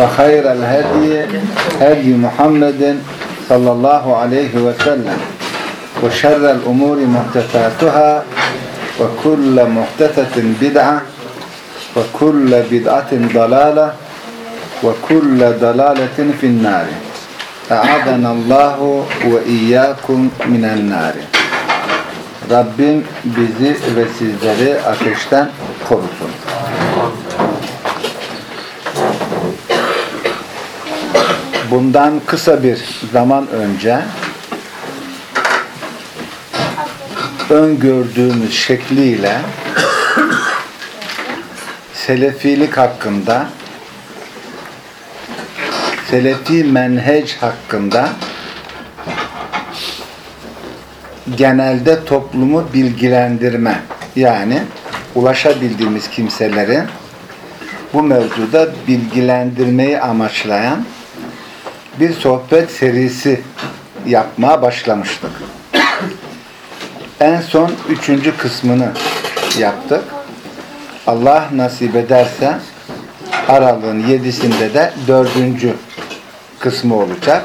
وخير الهدي هدي محمد صلى الله عليه وسلم. وشر الأمور محدثاتها وكل محدثة بدعة وكل بدعة ضلالة وكل ضلالة في النار. أعاذنا الله وإياكم من النار. Rabbim bizi ve sizleri ateşten korusun. Bundan kısa bir zaman önce öngördüğümüz şekliyle Selefilik hakkında Selefi menhec hakkında genelde toplumu bilgilendirme yani ulaşabildiğimiz kimseleri bu mevzuda bilgilendirmeyi amaçlayan bir sohbet serisi yapmaya başlamıştık. En son üçüncü kısmını yaptık. Allah nasip ederse aralığın yedisinde de dördüncü kısmı olacak.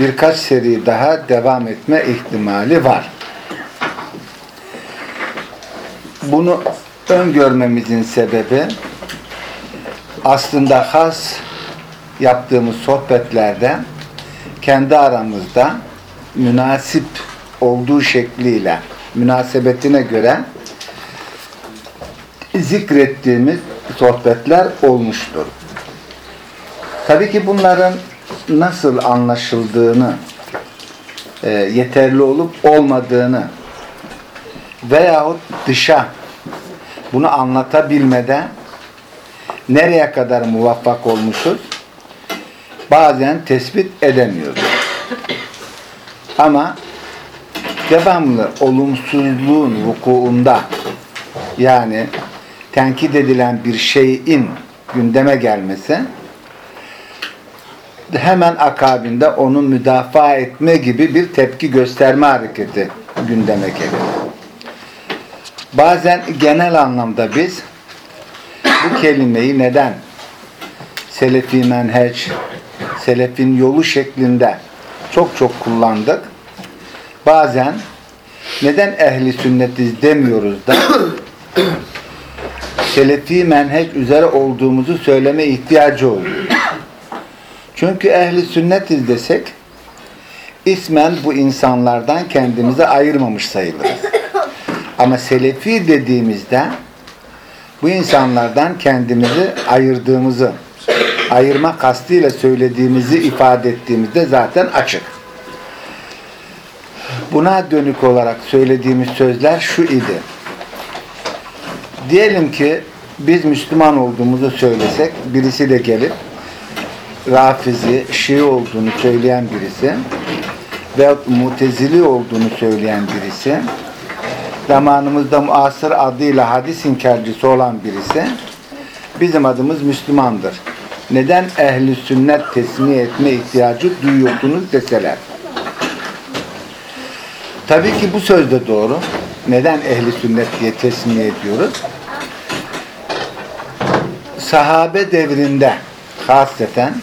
Birkaç seri daha devam etme ihtimali var. Bunu öngörmemizin sebebi aslında has yaptığımız sohbetlerde kendi aramızda münasip olduğu şekliyle münasebetine göre zikrettiğimiz sohbetler olmuştur. Tabii ki bunların nasıl anlaşıldığını e, yeterli olup olmadığını veyahut dışa bunu anlatabilmede nereye kadar muvaffak olmuşuz bazen tespit edemiyoruz. Ama devamlı olumsuzluğun vukuunda yani tenkit edilen bir şeyin gündeme gelmesi hemen akabinde onu müdafaa etme gibi bir tepki gösterme hareketi gündeme gelir. Bazen genel anlamda biz bu kelimeyi neden selefi menheç, selefin yolu şeklinde çok çok kullandık. Bazen neden ehli sünnetiz demiyoruz da selefi menheç üzere olduğumuzu söyleme ihtiyacı oluyor. Çünkü ehli sünnetiz desek ismen bu insanlardan kendimizi ayırmamış sayılırız. Ama selefi dediğimizde bu insanlardan kendimizi ayırdığımızı ayırma kastıyla söylediğimizi ifade ettiğimizde zaten açık. Buna dönük olarak söylediğimiz sözler şu idi. Diyelim ki biz Müslüman olduğumuzu söylesek birisi de gelip Rafizi, Şii olduğunu söyleyen birisi veyahut Mutezili olduğunu söyleyen birisi zamanımızda muasır adıyla hadis inkarcısı olan birisi bizim adımız Müslümandır. Neden ehli sünnet tesmiye etme ihtiyacı duyuyorsunuz deseler. Tabii ki bu söz de doğru. Neden ehli sünnet diye tesmiye ediyoruz? Sahabe devrinde hasreten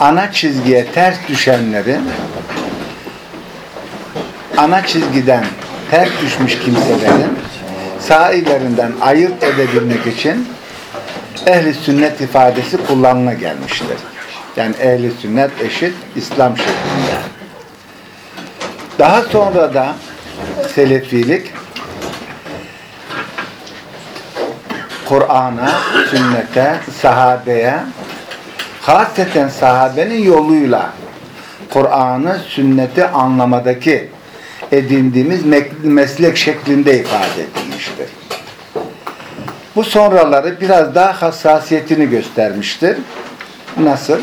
ana çizgiye ters düşenleri ana çizgiden ters düşmüş kimselerin sailerinden ayırt edebilmek için ehli sünnet ifadesi kullanıla gelmiştir. Yani ehli sünnet eşit İslam şeklinde. Daha sonra da selefilik Kur'an'a, sünnete, sahabeye hasreten sahabenin yoluyla Kur'an'ı, sünneti anlamadaki edindiğimiz meslek şeklinde ifade edilmiştir. Bu sonraları biraz daha hassasiyetini göstermiştir. Nasıl?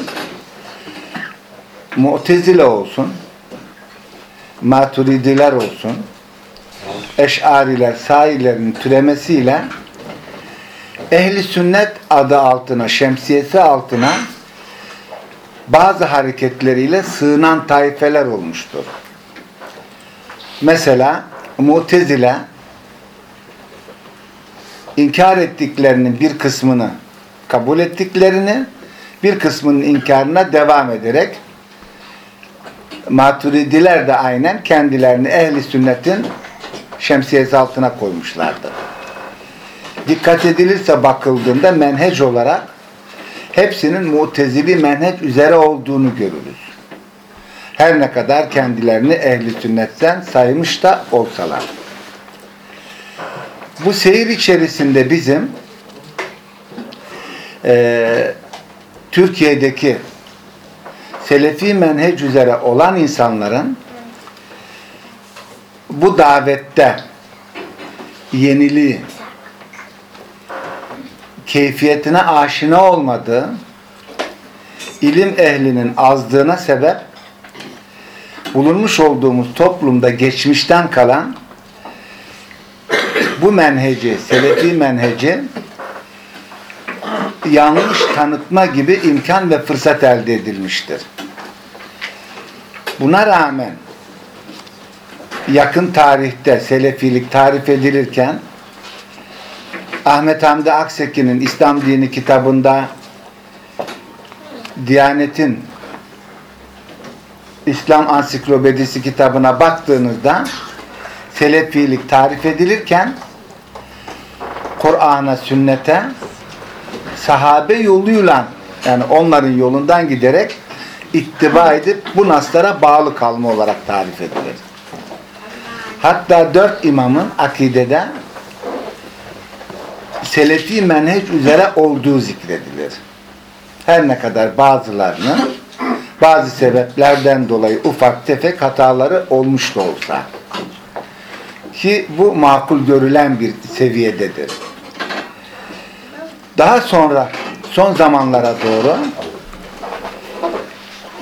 Mu'tezile olsun, Maturidiler olsun, Eş'ariler, Sailerin türemesiyle ehli sünnet adı altına, şemsiyesi altına bazı hareketleriyle sığınan taifeler olmuştur. Mesela Mu'tezile inkar ettiklerinin bir kısmını kabul ettiklerini bir kısmının inkarına devam ederek Maturidiler de aynen kendilerini ehli sünnetin şemsiyesi altına koymuşlardı. Dikkat edilirse bakıldığında menhec olarak hepsinin mutezili menhec üzere olduğunu görürüz. Her ne kadar kendilerini ehli sünnetten saymış da olsalar. Bu seyir içerisinde bizim e, Türkiye'deki Selefi menhec üzere olan insanların bu davette yeniliği, keyfiyetine aşina olmadığı, ilim ehlinin azlığına sebep bulunmuş olduğumuz toplumda geçmişten kalan bu menheci, selefi menheci yanlış tanıtma gibi imkan ve fırsat elde edilmiştir. Buna rağmen yakın tarihte selefilik tarif edilirken Ahmet Hamdi Akseki'nin İslam Dini kitabında Diyanet'in İslam Ansiklopedisi kitabına baktığınızda selefilik tarif edilirken Kur'an'a, sünnete sahabe yoluyla yani onların yolundan giderek ittiba edip bu naslara bağlı kalma olarak tarif edilir. Hatta dört imamın akidede selefi menheç üzere olduğu zikredilir. Her ne kadar bazılarının bazı sebeplerden dolayı ufak tefek hataları olmuş da olsa ki bu makul görülen bir seviyededir. Daha sonra son zamanlara doğru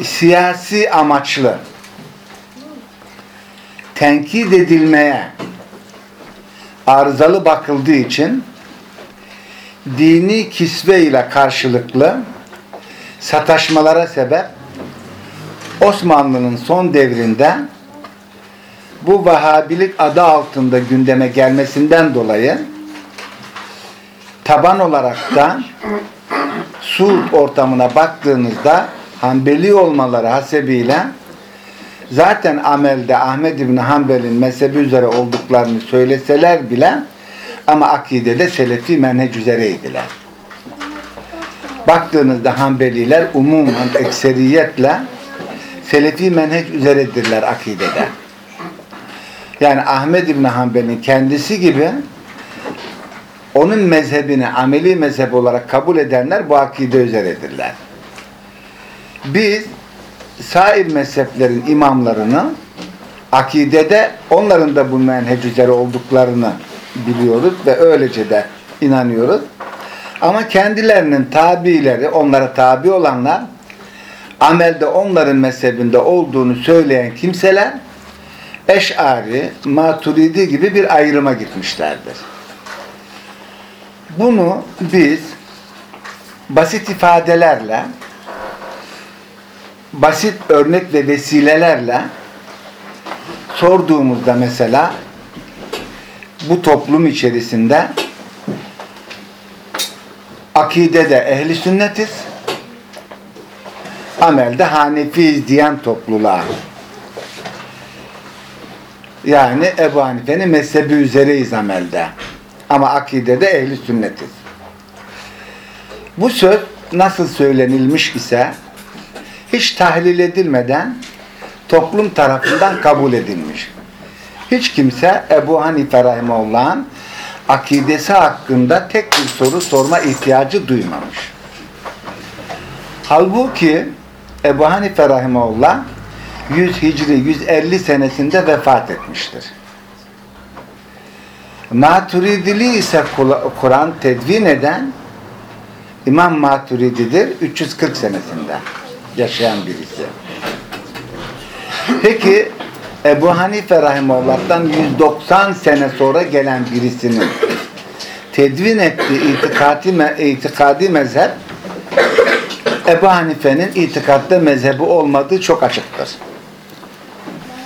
siyasi amaçlı tenkit edilmeye arızalı bakıldığı için dini kisve ile karşılıklı sataşmalara sebep Osmanlı'nın son devrinde bu Vahabilik adı altında gündeme gelmesinden dolayı taban olarak da Suud ortamına baktığınızda Hanbeli olmaları hasebiyle zaten amelde Ahmed İbni Hanbel'in mezhebi üzere olduklarını söyleseler bile ama akidede selefi menhec üzereydiler. Baktığınızda Hanbeliler umumen ekseriyetle selefi menhec üzeredirler akidede. Yani Ahmed İbni Hanbel'in kendisi gibi onun mezhebini ameli mezhep olarak kabul edenler bu akide üzeredirler. Biz sair mezheplerin imamlarını akidede onların da bu menhec üzere olduklarını biliyoruz ve öylece de inanıyoruz. Ama kendilerinin tabileri, onlara tabi olanlar amelde onların mezhebinde olduğunu söyleyen kimseler Eş'ari, Maturidi gibi bir ayrıma gitmişlerdir. Bunu biz basit ifadelerle basit örnek ve vesilelerle sorduğumuzda mesela bu toplum içerisinde akidede ehli sünnetiz amelde Hanefiyiz diyen topluluğa yani Ebu Hanife'nin mezhebi üzereyiz amelde ama akidede ehli sünnetiz bu söz nasıl söylenilmiş ise hiç tahlil edilmeden toplum tarafından kabul edilmiş. Hiç kimse Ebu Hanife Rahimahullah'ın akidesi hakkında tek bir soru sorma ihtiyacı duymamış. Halbuki Ebu Hanife Rahimahullah 100 Hicri 150 senesinde vefat etmiştir. Maturidili ise Kur'an tedvin eden İmam Maturidi'dir 340 senesinde yaşayan birisi. Peki Ebu Hanife Rahimullah'tan 190 sene sonra gelen birisinin tedvin ettiği itikadi, me itikadi mezhep Ebu Hanife'nin itikatta mezhebi olmadığı çok açıktır.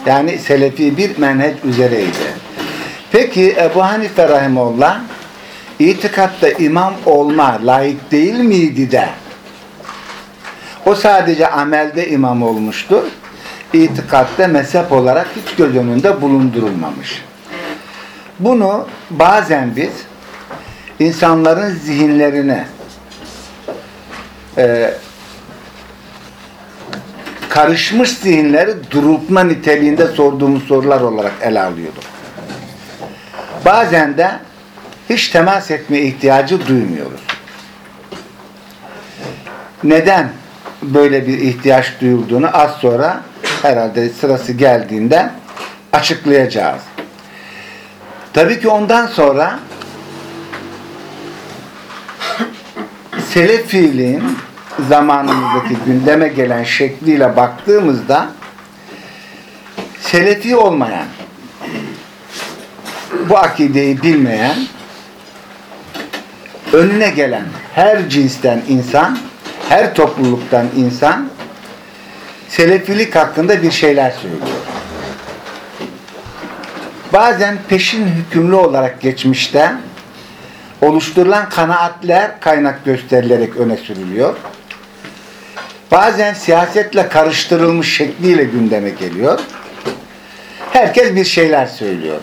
Yani selefi bir menheç üzereydi. Peki Ebu Hanife Rahimullah itikatta imam olma layık değil miydi de o sadece amelde imam olmuştur. İtikatta mezhep olarak hiç göz önünde bulundurulmamış. Bunu bazen biz insanların zihinlerine e, karışmış zihinleri durultma niteliğinde sorduğumuz sorular olarak ele alıyorduk. Bazen de hiç temas etme ihtiyacı duymuyoruz. Neden böyle bir ihtiyaç duyulduğunu az sonra herhalde sırası geldiğinde açıklayacağız. Tabii ki ondan sonra Selefiliğin zamanımızdaki gündeme gelen şekliyle baktığımızda Selefi olmayan bu akideyi bilmeyen önüne gelen her cinsten insan her topluluktan insan Selefilik hakkında bir şeyler söylüyor. Bazen peşin hükümlü olarak geçmişte oluşturulan kanaatler kaynak gösterilerek öne sürülüyor. Bazen siyasetle karıştırılmış şekliyle gündeme geliyor. Herkes bir şeyler söylüyor.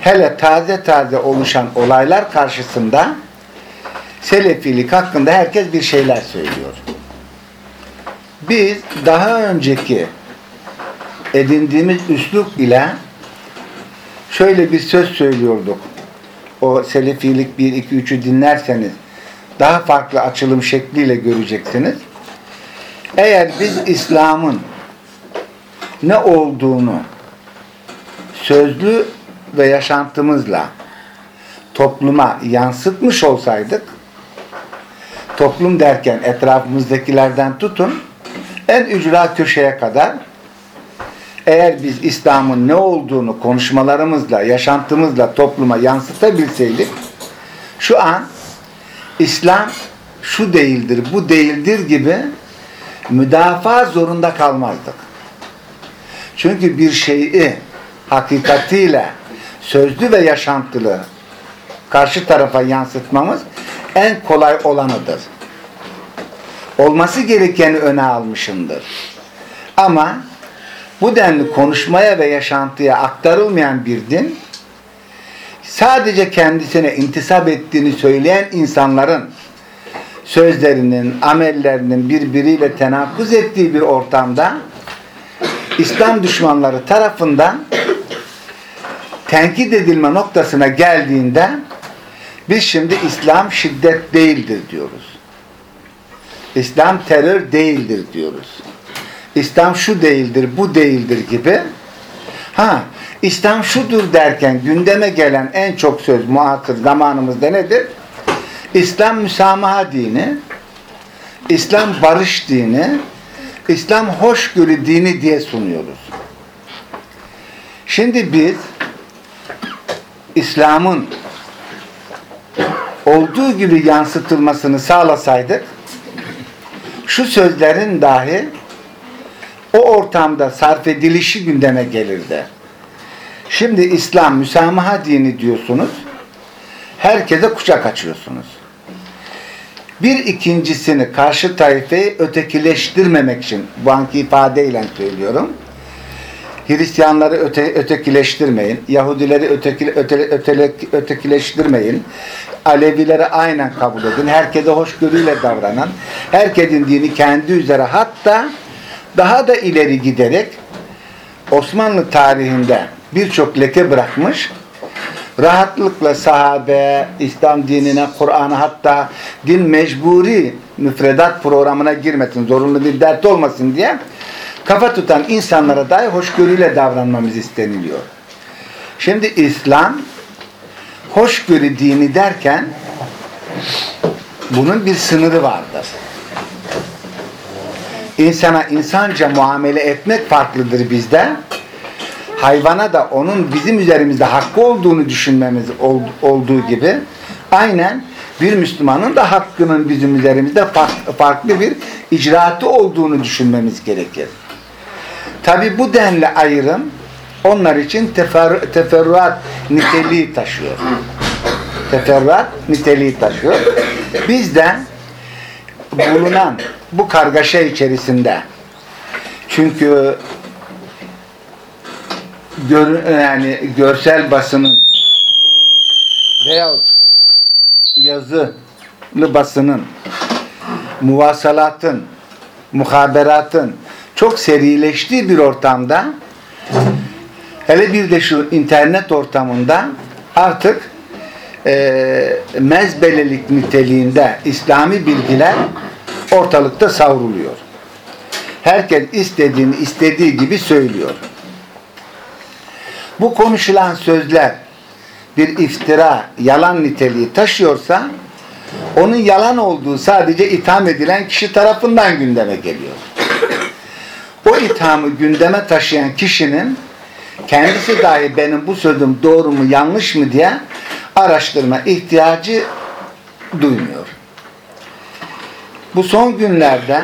Hele taze taze oluşan olaylar karşısında Selefilik hakkında herkes bir şeyler söylüyor. Biz daha önceki edindiğimiz üslup ile şöyle bir söz söylüyorduk. O Selefilik 1, 2, 3'ü dinlerseniz daha farklı açılım şekliyle göreceksiniz. Eğer biz İslam'ın ne olduğunu sözlü ve yaşantımızla topluma yansıtmış olsaydık toplum derken etrafımızdakilerden tutun en ücra köşeye kadar eğer biz İslam'ın ne olduğunu konuşmalarımızla, yaşantımızla topluma yansıtabilseydik şu an İslam şu değildir, bu değildir gibi müdafaa zorunda kalmazdık. Çünkü bir şeyi hakikatiyle sözlü ve yaşantılı karşı tarafa yansıtmamız en kolay olanıdır. Olması gerekeni öne almışındır. Ama bu denli konuşmaya ve yaşantıya aktarılmayan bir din sadece kendisine intisap ettiğini söyleyen insanların sözlerinin, amellerinin birbiriyle tenakkuz ettiği bir ortamda İslam düşmanları tarafından tenkit edilme noktasına geldiğinde biz şimdi İslam şiddet değildir diyoruz. İslam terör değildir diyoruz. İslam şu değildir, bu değildir gibi. Ha, İslam şudur derken gündeme gelen en çok söz muhatır zamanımızda nedir? İslam müsamaha dini, İslam barış dini, İslam hoşgörü dini diye sunuyoruz. Şimdi biz İslam'ın olduğu gibi yansıtılmasını sağlasaydık şu sözlerin dahi o ortamda sarf edilişi gündeme gelirdi. Şimdi İslam müsamaha dini diyorsunuz. Herkese kucak açıyorsunuz. Bir ikincisini karşı tayfayı ötekileştirmemek için bu anki ifadeyle söylüyorum. Hristiyanları öte, ötekileştirmeyin. Yahudileri öteki, öte, öte, ötekileştirmeyin. Alevileri aynen kabul edin. Herkese hoşgörüyle davranan, herkesin dini kendi üzere hatta daha da ileri giderek Osmanlı tarihinde birçok leke bırakmış rahatlıkla sahabe, İslam dinine, Kur'an'a hatta din mecburi müfredat programına girmesin, zorunlu bir dert olmasın diye kafa tutan insanlara dahi hoşgörüyle davranmamız isteniliyor. Şimdi İslam hoşgörü dini derken bunun bir sınırı vardır. insana insanca muamele etmek farklıdır bizde. Hayvana da onun bizim üzerimizde hakkı olduğunu düşünmemiz ol- olduğu gibi aynen bir Müslümanın da hakkının bizim üzerimizde fark- farklı bir icraatı olduğunu düşünmemiz gerekir. Tabi bu denli ayrım onlar için tefer, teferruat niteliği taşıyor. Teferruat niteliği taşıyor. Bizden bulunan bu kargaşa içerisinde çünkü gör, yani görsel basının veyahut yazılı basının muvasalatın muhaberatın çok serileştiği bir ortamda hele bir de şu internet ortamında artık e, mezbelelik niteliğinde İslami bilgiler ortalıkta savruluyor. Herkes istediğini istediği gibi söylüyor. Bu konuşulan sözler bir iftira, yalan niteliği taşıyorsa onun yalan olduğu sadece itham edilen kişi tarafından gündeme geliyor. O ithamı gündeme taşıyan kişinin kendisi dahi benim bu sözüm doğru mu yanlış mı diye araştırma ihtiyacı duymuyor. Bu son günlerde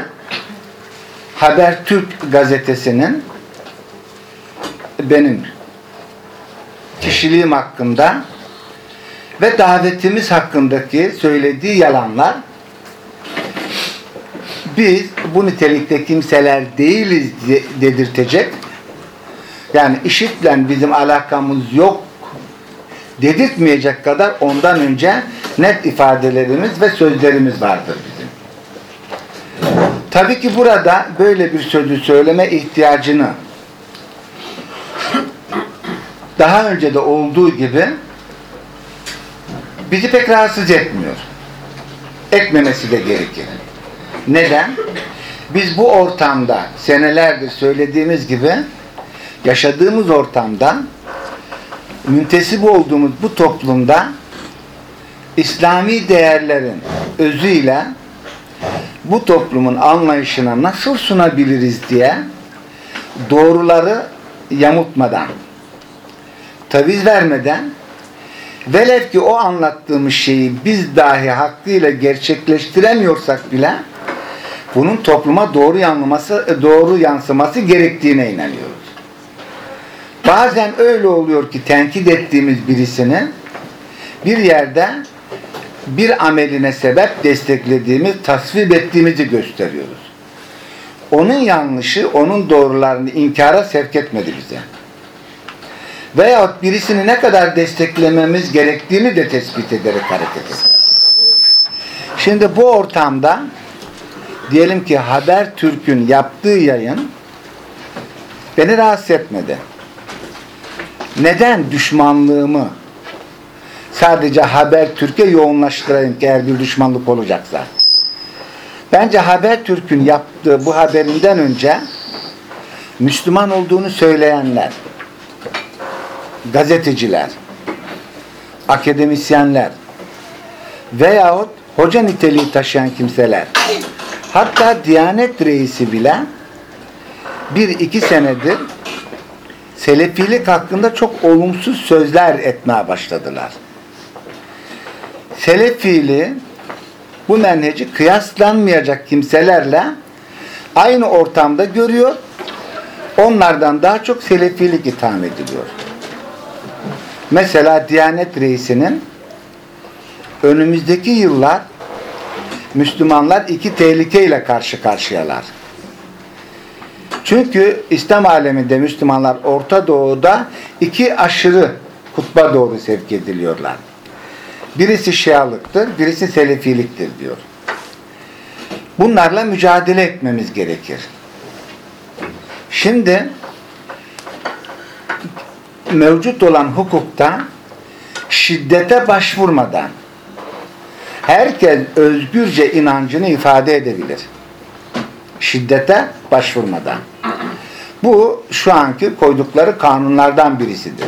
Habertürk gazetesinin benim kişiliğim hakkında ve davetimiz hakkındaki söylediği yalanlar biz bu nitelikte kimseler değiliz dedirtecek yani işitle bizim alakamız yok dedirtmeyecek kadar ondan önce net ifadelerimiz ve sözlerimiz vardır bizim. Tabii ki burada böyle bir sözü söyleme ihtiyacını daha önce de olduğu gibi bizi pek rahatsız etmiyor. Ekmemesi de gerekir. Neden? Biz bu ortamda senelerdir söylediğimiz gibi yaşadığımız ortamda müntesip olduğumuz bu toplumda İslami değerlerin özüyle bu toplumun anlayışına nasıl sunabiliriz diye doğruları yamutmadan taviz vermeden velev ki o anlattığımız şeyi biz dahi hakkıyla gerçekleştiremiyorsak bile bunun topluma doğru yanlaması, doğru yansıması gerektiğine inanıyoruz. Bazen öyle oluyor ki tenkit ettiğimiz birisini bir yerde bir ameline sebep desteklediğimiz, tasvip ettiğimizi gösteriyoruz. Onun yanlışı, onun doğrularını inkara sevk etmedi bize. Veyahut birisini ne kadar desteklememiz gerektiğini de tespit ederek hareket ediyoruz. Şimdi bu ortamda diyelim ki Habertürk'ün yaptığı yayın beni rahatsız etmedi. Neden düşmanlığımı sadece Habertürk'e yoğunlaştırayım ki eğer bir düşmanlık olacaksa? Bence Habertürk'ün yaptığı bu haberinden önce Müslüman olduğunu söyleyenler, gazeteciler, akademisyenler veyahut hoca niteliği taşıyan kimseler hatta Diyanet reisi bile bir iki senedir Selefilik hakkında çok olumsuz sözler etmeye başladılar. Selefili bu menheci kıyaslanmayacak kimselerle aynı ortamda görüyor. Onlardan daha çok selefilik itham ediliyor. Mesela Diyanet Reisi'nin önümüzdeki yıllar Müslümanlar iki tehlikeyle karşı karşıyalar. Çünkü İslam aleminde Müslümanlar Orta Doğu'da iki aşırı kutba doğru sevk ediliyorlar. Birisi Şialıktır, birisi Selefiliktir diyor. Bunlarla mücadele etmemiz gerekir. Şimdi mevcut olan hukukta şiddete başvurmadan herkes özgürce inancını ifade edebilir. Şiddete başvurmadan. Bu şu anki koydukları kanunlardan birisidir.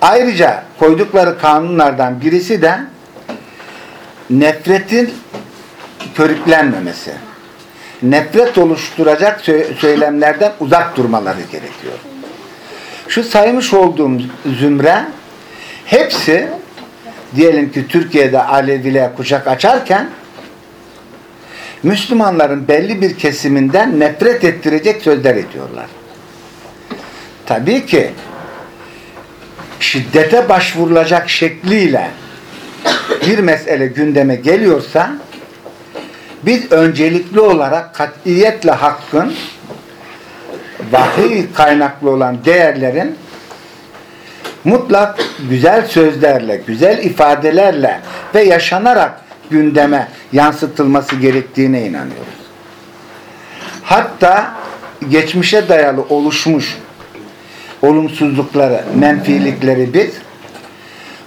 Ayrıca koydukları kanunlardan birisi de nefretin körüklenmemesi. nefret oluşturacak sö- söylemlerden uzak durmaları gerekiyor. Şu saymış olduğum zümre hepsi diyelim ki Türkiye'de Aleviler kucak açarken Müslümanların belli bir kesiminden nefret ettirecek sözler ediyorlar. Tabii ki şiddete başvurulacak şekliyle bir mesele gündeme geliyorsa biz öncelikli olarak katiyetle hakkın vahiy kaynaklı olan değerlerin mutlak güzel sözlerle, güzel ifadelerle ve yaşanarak gündeme yansıtılması gerektiğine inanıyoruz. Hatta geçmişe dayalı oluşmuş olumsuzlukları, menfilikleri biz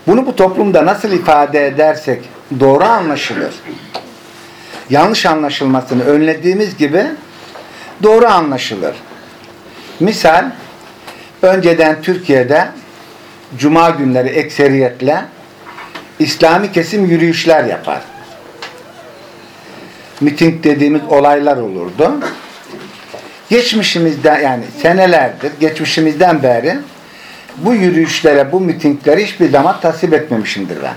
bunu bu toplumda nasıl ifade edersek doğru anlaşılır. Yanlış anlaşılmasını önlediğimiz gibi doğru anlaşılır. Misal önceden Türkiye'de cuma günleri ekseriyetle İslami kesim yürüyüşler yapar. Miting dediğimiz olaylar olurdu. Geçmişimizden yani senelerdir, geçmişimizden beri bu yürüyüşlere, bu mitinglere hiçbir zaman tasvip etmemişimdir ben.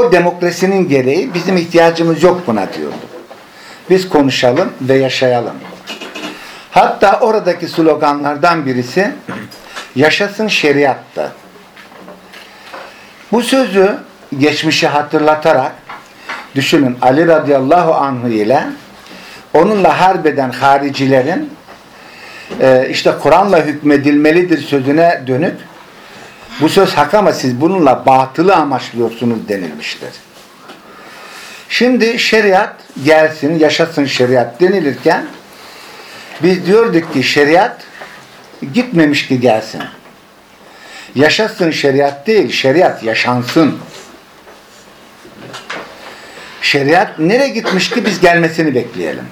O demokrasinin gereği bizim ihtiyacımız yok buna diyordum. Biz konuşalım ve yaşayalım. Hatta oradaki sloganlardan birisi yaşasın şeriattı. Bu sözü geçmişi hatırlatarak düşünün Ali radıyallahu anh ile onunla harbeden haricilerin e, işte Kur'an'la hükmedilmelidir sözüne dönüp bu söz hak ama siz bununla batılı amaçlıyorsunuz denilmiştir. Şimdi şeriat gelsin, yaşasın şeriat denilirken biz diyorduk ki şeriat gitmemiş ki gelsin. Yaşasın şeriat değil, şeriat yaşansın. Şeriat nereye gitmiş ki biz gelmesini bekleyelim.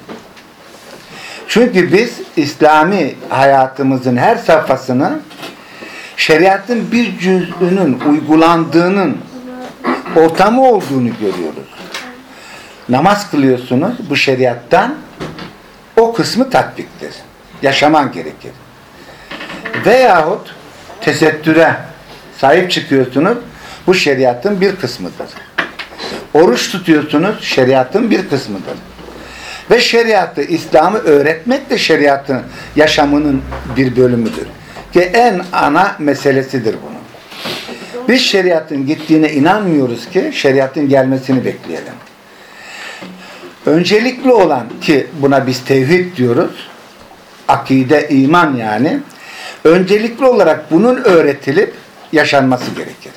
Çünkü biz İslami hayatımızın her safhasını şeriatın bir cüzünün uygulandığının ortamı olduğunu görüyoruz. Namaz kılıyorsunuz bu şeriattan o kısmı tatbiktir. Yaşaman gerekir. Veyahut tesettüre sahip çıkıyorsunuz bu şeriatın bir kısmıdır. Oruç tutuyorsunuz şeriatın bir kısmıdır. Ve şeriatı, İslam'ı öğretmek de şeriatın yaşamının bir bölümüdür. Ki en ana meselesidir bunun. Biz şeriatın gittiğine inanmıyoruz ki şeriatın gelmesini bekleyelim. Öncelikli olan ki buna biz tevhid diyoruz. Akide, iman yani. Öncelikli olarak bunun öğretilip yaşanması gerekir.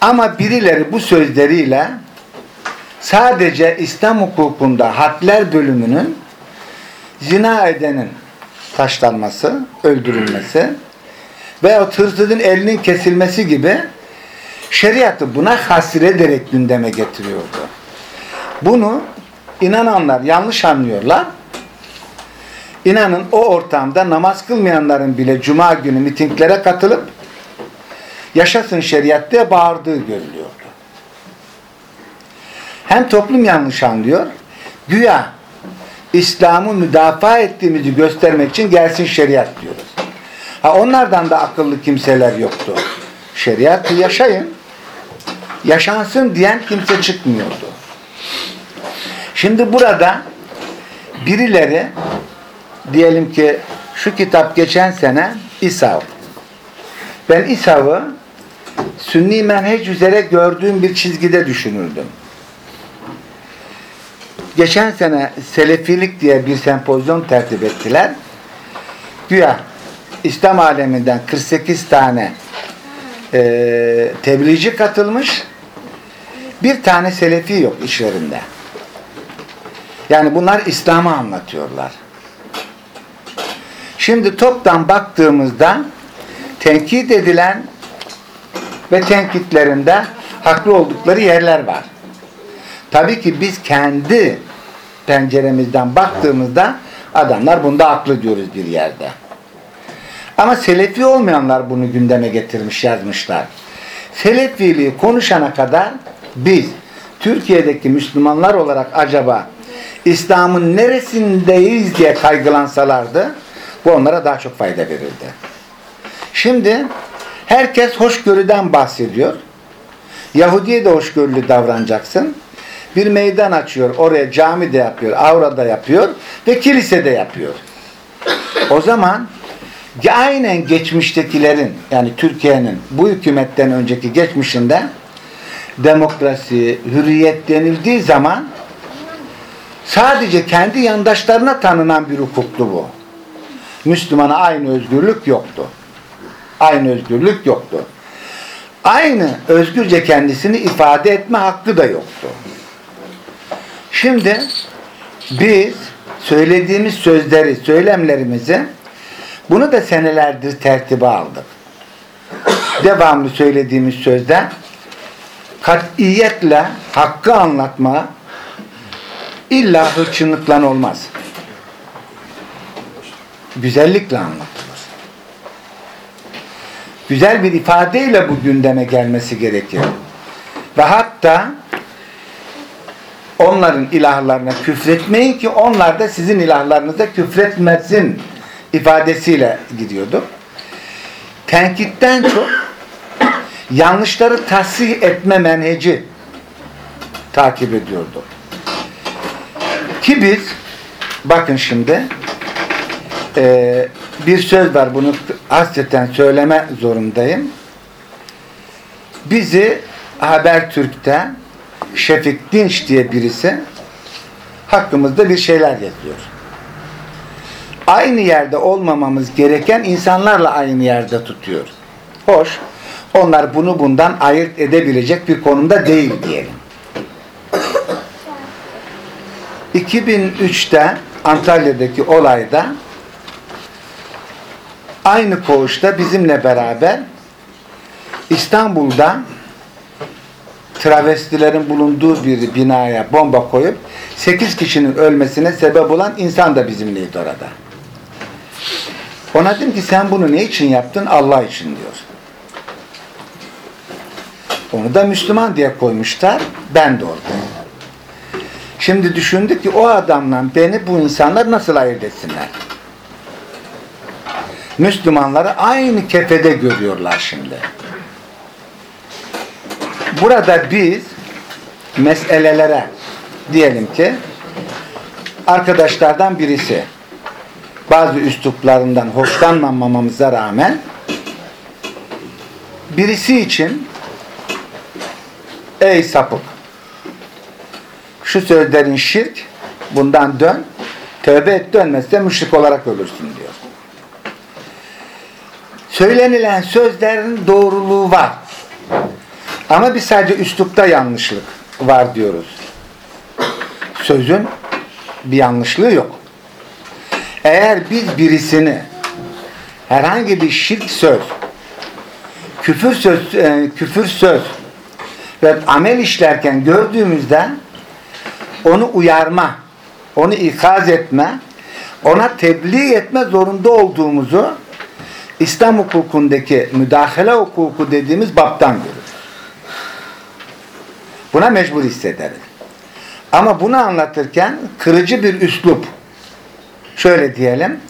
Ama birileri bu sözleriyle sadece İslam hukukunda hadler bölümünün zina edenin taşlanması, öldürülmesi veya hırsızın elinin kesilmesi gibi şeriatı buna hasir ederek gündeme getiriyordu. Bunu inananlar yanlış anlıyorlar. İnanın o ortamda namaz kılmayanların bile cuma günü mitinglere katılıp yaşasın şeriat diye bağırdığı görülüyordu. Hem toplum yanlış anlıyor, güya İslam'ı müdafaa ettiğimizi göstermek için gelsin şeriat diyoruz. Ha onlardan da akıllı kimseler yoktu. Şeriatı yaşayın, yaşansın diyen kimse çıkmıyordu. Şimdi burada birileri diyelim ki şu kitap geçen sene İsav. Ben İsav'ı sünni menheç üzere gördüğüm bir çizgide düşünürdüm. Geçen sene Selefilik diye bir sempozyon tertip ettiler. Güya İslam aleminden 48 tane e, tebliğci katılmış. Bir tane Selefi yok işlerinde. Yani bunlar İslam'ı anlatıyorlar. Şimdi toptan baktığımızda tenkit edilen ve tenkitlerinde haklı oldukları yerler var. Tabii ki biz kendi penceremizden baktığımızda adamlar bunda haklı diyoruz bir yerde. Ama Selefi olmayanlar bunu gündeme getirmiş, yazmışlar. Selefiliği konuşana kadar biz Türkiye'deki Müslümanlar olarak acaba İslam'ın neresindeyiz diye kaygılansalardı bu onlara daha çok fayda verirdi. Şimdi herkes hoşgörüden bahsediyor. Yahudi'ye de hoşgörülü davranacaksın. Bir meydan açıyor. Oraya cami de yapıyor. Avra da yapıyor. Ve kilise de yapıyor. O zaman aynen geçmiştekilerin yani Türkiye'nin bu hükümetten önceki geçmişinde demokrasi, hürriyet denildiği zaman sadece kendi yandaşlarına tanınan bir hukuktu bu. Müslümana aynı özgürlük yoktu. Aynı özgürlük yoktu. Aynı özgürce kendisini ifade etme hakkı da yoktu. Şimdi biz söylediğimiz sözleri, söylemlerimizi bunu da senelerdir tertibe aldık. Devamlı söylediğimiz sözde katiyetle hakkı anlatma illa hırçınlıkla olmaz. Güzellikle anlatılır. Güzel bir ifadeyle bu gündeme gelmesi gerekiyor. Ve hatta onların ilahlarına küfretmeyin ki onlar da sizin ilahlarınıza küfretmesin ifadesiyle gidiyordu. Tenkitten çok yanlışları tasih etme menheci takip ediyordu. Ki biz bakın şimdi e, bir söz var bunu hasreten söyleme zorundayım. Bizi Habertürk'te Şefik Dinç diye birisi hakkımızda bir şeyler yazıyor. Aynı yerde olmamamız gereken insanlarla aynı yerde tutuyor. Hoş. Onlar bunu bundan ayırt edebilecek bir konumda değil diyelim. 2003'te Antalya'daki olayda aynı koğuşta bizimle beraber İstanbul'da travestilerin bulunduğu bir binaya bomba koyup 8 kişinin ölmesine sebep olan insan da bizimleydi orada. Ona dedim ki sen bunu ne için yaptın? Allah için diyor. Onu da Müslüman diye koymuşlar. Ben de oradayım. Şimdi düşündük ki o adamla beni bu insanlar nasıl ayırt etsinler? Müslümanları aynı kefede görüyorlar şimdi. Burada biz meselelere diyelim ki arkadaşlardan birisi bazı üsluplarından hoşlanmamamıza rağmen birisi için ey sapık şu sözlerin şirk bundan dön tövbe et dönmezse müşrik olarak ölürsün diyor. Söylenilen sözlerin doğruluğu var. Ama biz sadece üslupta yanlışlık var diyoruz. Sözün bir yanlışlığı yok. Eğer biz birisini herhangi bir şirk söz, küfür söz, e, küfür söz ve amel işlerken gördüğümüzde onu uyarma, onu ikaz etme, ona tebliğ etme zorunda olduğumuzu İslam hukukundaki müdahale hukuku dediğimiz baptan görürüz. Buna mecbur hissederiz. Ama bunu anlatırken kırıcı bir üslup şöyle diyelim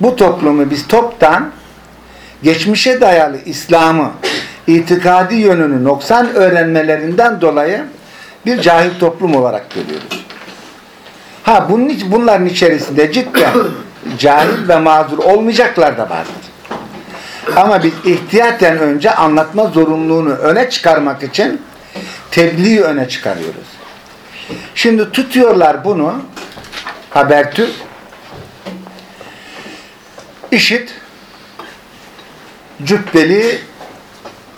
bu toplumu biz toptan geçmişe dayalı İslam'ı itikadi yönünü noksan öğrenmelerinden dolayı bir cahil toplum olarak görüyoruz. Ha bunun, bunların içerisinde cidden cahil ve mağdur olmayacaklar da vardır. Ama biz ihtiyaten önce anlatma zorunluluğunu öne çıkarmak için tebliği öne çıkarıyoruz. Şimdi tutuyorlar bunu Habertürk işit cübbeli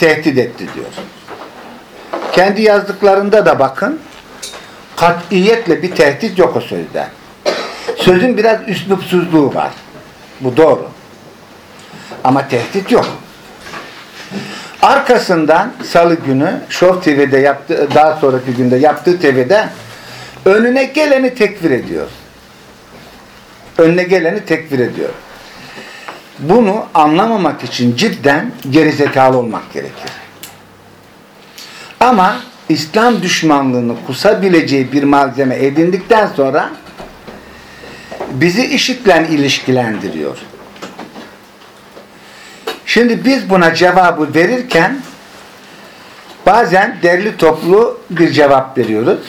tehdit etti diyor. Kendi yazdıklarında da bakın katiyetle bir tehdit yok o sözde. Sözün biraz üslupsuzluğu var. Bu doğru. Ama tehdit yok. Arkasından salı günü Show TV'de yaptığı, daha sonraki günde yaptığı TV'de önüne geleni tekfir ediyor. Önüne geleni tekfir ediyor. Bunu anlamamak için cidden gerizekalı olmak gerekir. Ama İslam düşmanlığını kusabileceği bir malzeme edindikten sonra bizi işitle ilişkilendiriyor. Şimdi biz buna cevabı verirken bazen derli toplu bir cevap veriyoruz.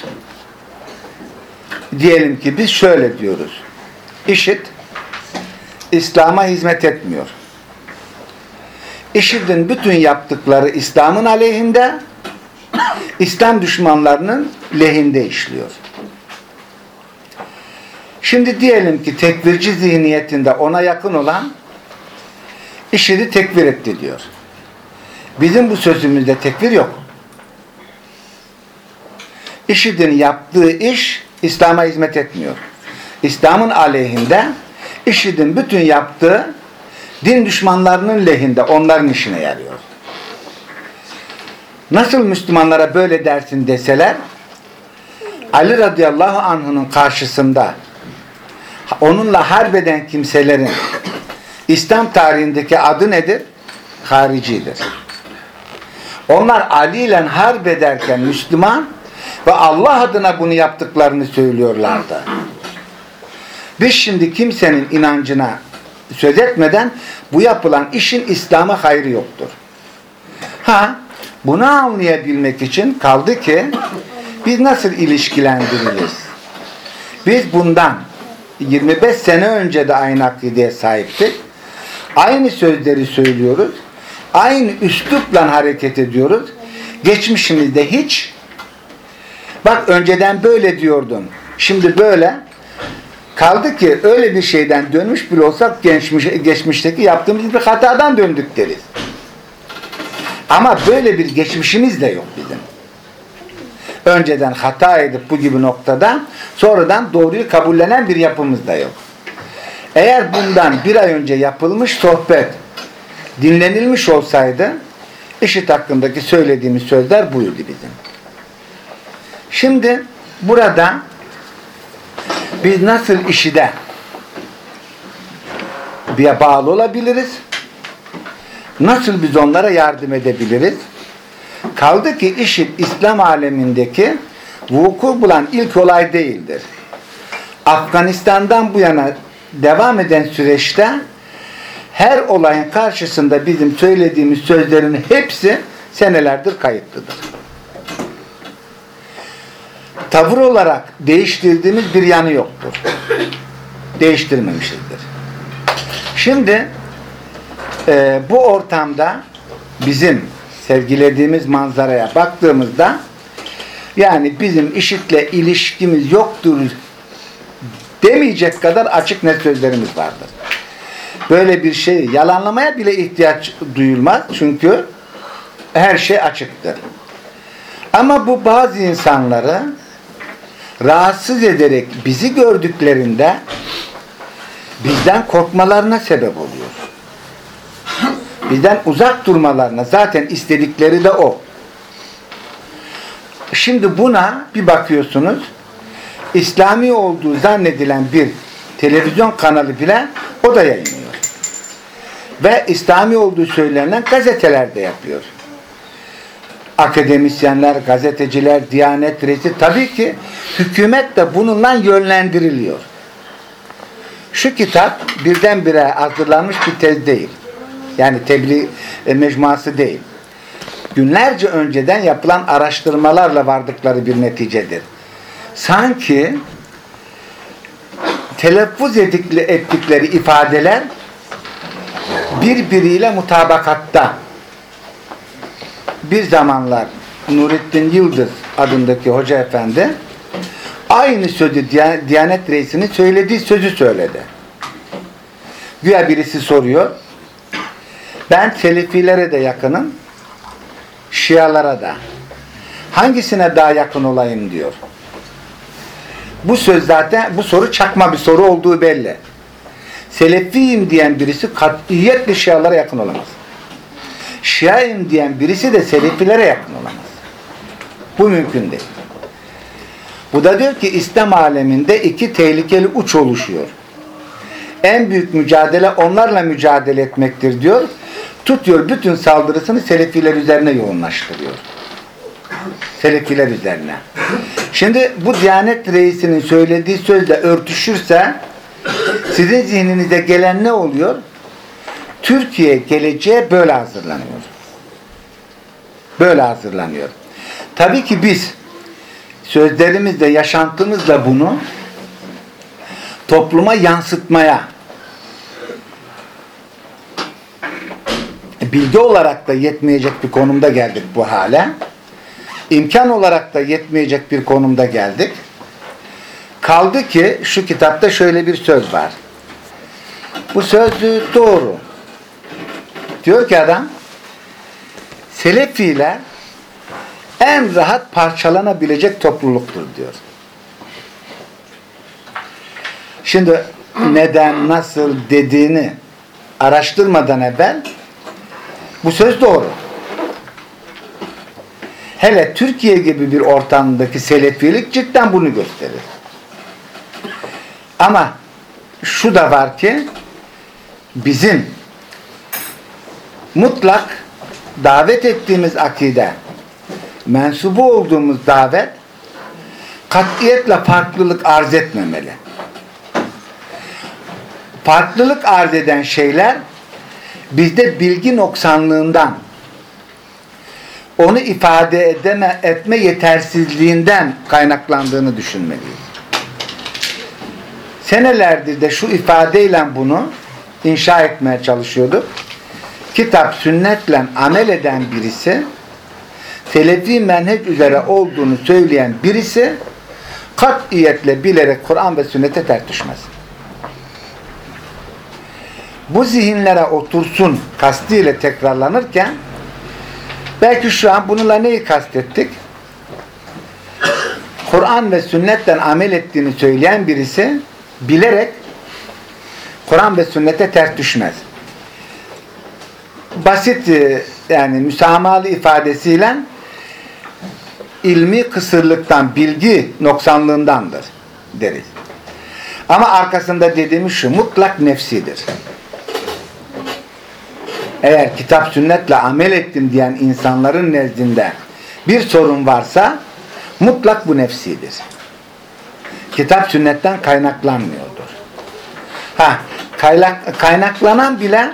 Diyelim ki biz şöyle diyoruz. İşit İslam'a hizmet etmiyor. IŞİD'in bütün yaptıkları İslam'ın aleyhinde, İslam düşmanlarının lehinde işliyor. Şimdi diyelim ki tekvirci zihniyetinde ona yakın olan IŞİD'i tekvir etti diyor. Bizim bu sözümüzde tekvir yok. IŞİD'in yaptığı iş İslam'a hizmet etmiyor. İslam'ın aleyhinde IŞİD'in bütün yaptığı din düşmanlarının lehinde onların işine yarıyor. Nasıl Müslümanlara böyle dersin deseler Ali radıyallahu anh'ın karşısında onunla harbeden kimselerin İslam tarihindeki adı nedir? Haricidir. Onlar Ali ile harp ederken Müslüman ve Allah adına bunu yaptıklarını söylüyorlardı. Biz şimdi kimsenin inancına söz etmeden bu yapılan işin İslam'a hayrı yoktur. Ha, bunu anlayabilmek için kaldı ki biz nasıl ilişkilendiririz? Biz bundan 25 sene önce de aynı akideye sahiptik. Aynı sözleri söylüyoruz. Aynı üslupla hareket ediyoruz. Geçmişimizde hiç bak önceden böyle diyordun. Şimdi böyle Kaldı ki öyle bir şeyden dönmüş bile olsak geçmiş, geçmişteki yaptığımız bir hatadan döndük deriz. Ama böyle bir geçmişimiz de yok bizim. Önceden hata edip bu gibi noktada sonradan doğruyu kabullenen bir yapımız da yok. Eğer bundan bir ay önce yapılmış sohbet dinlenilmiş olsaydı işit hakkındaki söylediğimiz sözler buydu bizim. Şimdi burada biz nasıl işi de bir bağlı olabiliriz? Nasıl biz onlara yardım edebiliriz? Kaldı ki işin İslam alemindeki vuku bulan ilk olay değildir. Afganistan'dan bu yana devam eden süreçte her olayın karşısında bizim söylediğimiz sözlerin hepsi senelerdir kayıtlıdır tavır olarak değiştirdiğimiz bir yanı yoktur. Değiştirmemişizdir. Şimdi e, bu ortamda bizim sevgilediğimiz manzaraya baktığımızda yani bizim işitle ilişkimiz yoktur demeyecek kadar açık net sözlerimiz vardır. Böyle bir şey yalanlamaya bile ihtiyaç duyulmaz. Çünkü her şey açıktır. Ama bu bazı insanları rahatsız ederek bizi gördüklerinde bizden korkmalarına sebep oluyor. Bizden uzak durmalarına zaten istedikleri de o. Şimdi buna bir bakıyorsunuz İslami olduğu zannedilen bir televizyon kanalı bile o da yayınlıyor. Ve İslami olduğu söylenen gazeteler de yapıyor akademisyenler, gazeteciler, diyanet reisi tabii ki hükümet de bununla yönlendiriliyor. Şu kitap birdenbire hazırlanmış bir tez değil. Yani tebliğ e, mecmuası değil. Günlerce önceden yapılan araştırmalarla vardıkları bir neticedir. Sanki telaffuz ettikleri ifadeler birbiriyle mutabakatta bir zamanlar Nurettin Yıldız adındaki hoca efendi aynı sözü Diyanet Reisi'nin söylediği sözü söyledi. Güya birisi soruyor. Ben Selefilere de yakınım. Şialara da. Hangisine daha yakın olayım diyor. Bu söz zaten bu soru çakma bir soru olduğu belli. Selefiyim diyen birisi katiyetle Şialara yakın olamaz. Şiaim diyen birisi de selefilere yakın olamaz. Bu mümkün değil. Bu da diyor ki İslam aleminde iki tehlikeli uç oluşuyor. En büyük mücadele onlarla mücadele etmektir diyor. Tutuyor bütün saldırısını selefiler üzerine yoğunlaştırıyor. Selefiler üzerine. Şimdi bu Diyanet Reisi'nin söylediği sözle örtüşürse sizin zihninize gelen ne oluyor? Türkiye geleceğe böyle hazırlanıyor. Böyle hazırlanıyor. Tabii ki biz sözlerimizle, yaşantımızla bunu topluma yansıtmaya bilgi olarak da yetmeyecek bir konumda geldik bu hale. İmkan olarak da yetmeyecek bir konumda geldik. Kaldı ki şu kitapta şöyle bir söz var. Bu söz doğru. Diyor ki adam Selefiler en rahat parçalanabilecek topluluktur diyor. Şimdi neden, nasıl dediğini araştırmadan evvel bu söz doğru. Hele Türkiye gibi bir ortamdaki selefilik cidden bunu gösterir. Ama şu da var ki bizim mutlak davet ettiğimiz akide mensubu olduğumuz davet katiyetle farklılık arz etmemeli. Farklılık arz eden şeyler bizde bilgi noksanlığından onu ifade edeme, etme yetersizliğinden kaynaklandığını düşünmeliyiz. Senelerdir de şu ifadeyle bunu inşa etmeye çalışıyorduk. Kitap sünnetle amel eden birisi Selefi menheç üzere olduğunu söyleyen birisi katiyetle bilerek Kur'an ve sünnete ters. Bu zihinlere otursun kastıyla tekrarlanırken belki şu an bununla neyi kastettik? Kur'an ve sünnetten amel ettiğini söyleyen birisi bilerek Kur'an ve sünnete ters düşmez. Basit e, yani müsamahalı ifadesiyle ilmi kısırlıktan, bilgi noksanlığındandır deriz. Ama arkasında dediğimiz şu, mutlak nefsidir. Eğer kitap sünnetle amel ettim diyen insanların nezdinde bir sorun varsa mutlak bu nefsidir. Kitap sünnetten kaynaklanmıyordur. Ha, kaynak, kaynaklanan bile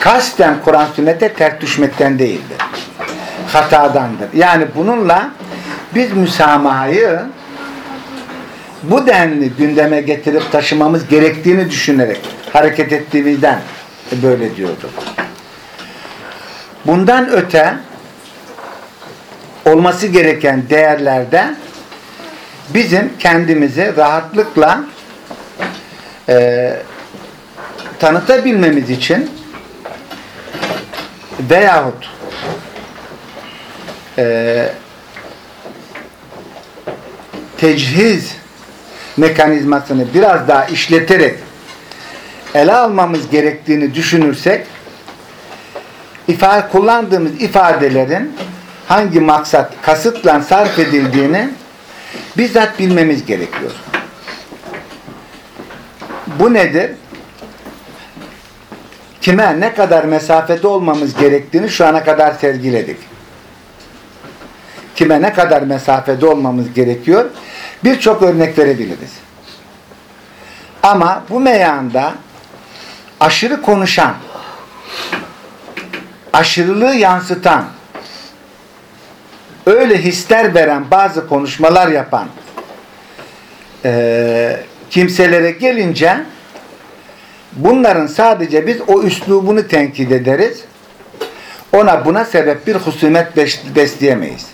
kasten Kur'an sünnete ters düşmekten değildir. Hatadandır. Yani bununla biz müsamahayı bu denli gündeme getirip taşımamız gerektiğini düşünerek hareket ettiğimizden böyle diyorduk. Bundan öte olması gereken değerlerde bizim kendimizi rahatlıkla e, tanıtabilmemiz için veyahut e, techiz mekanizmasını biraz daha işleterek ele almamız gerektiğini düşünürsek ifade, kullandığımız ifadelerin hangi maksat, kasıtla sarf edildiğini bizzat bilmemiz gerekiyor. Bu nedir? Kime ne kadar mesafede olmamız gerektiğini şu ana kadar sergiledik. Kime ne kadar mesafede olmamız gerekiyor? Birçok örnek verebiliriz. Ama bu meyanda aşırı konuşan, aşırılığı yansıtan, öyle hisler veren bazı konuşmalar yapan e, kimselere gelince bunların sadece biz o üslubunu tenkit ederiz. Ona buna sebep bir husumet besleyemeyiz.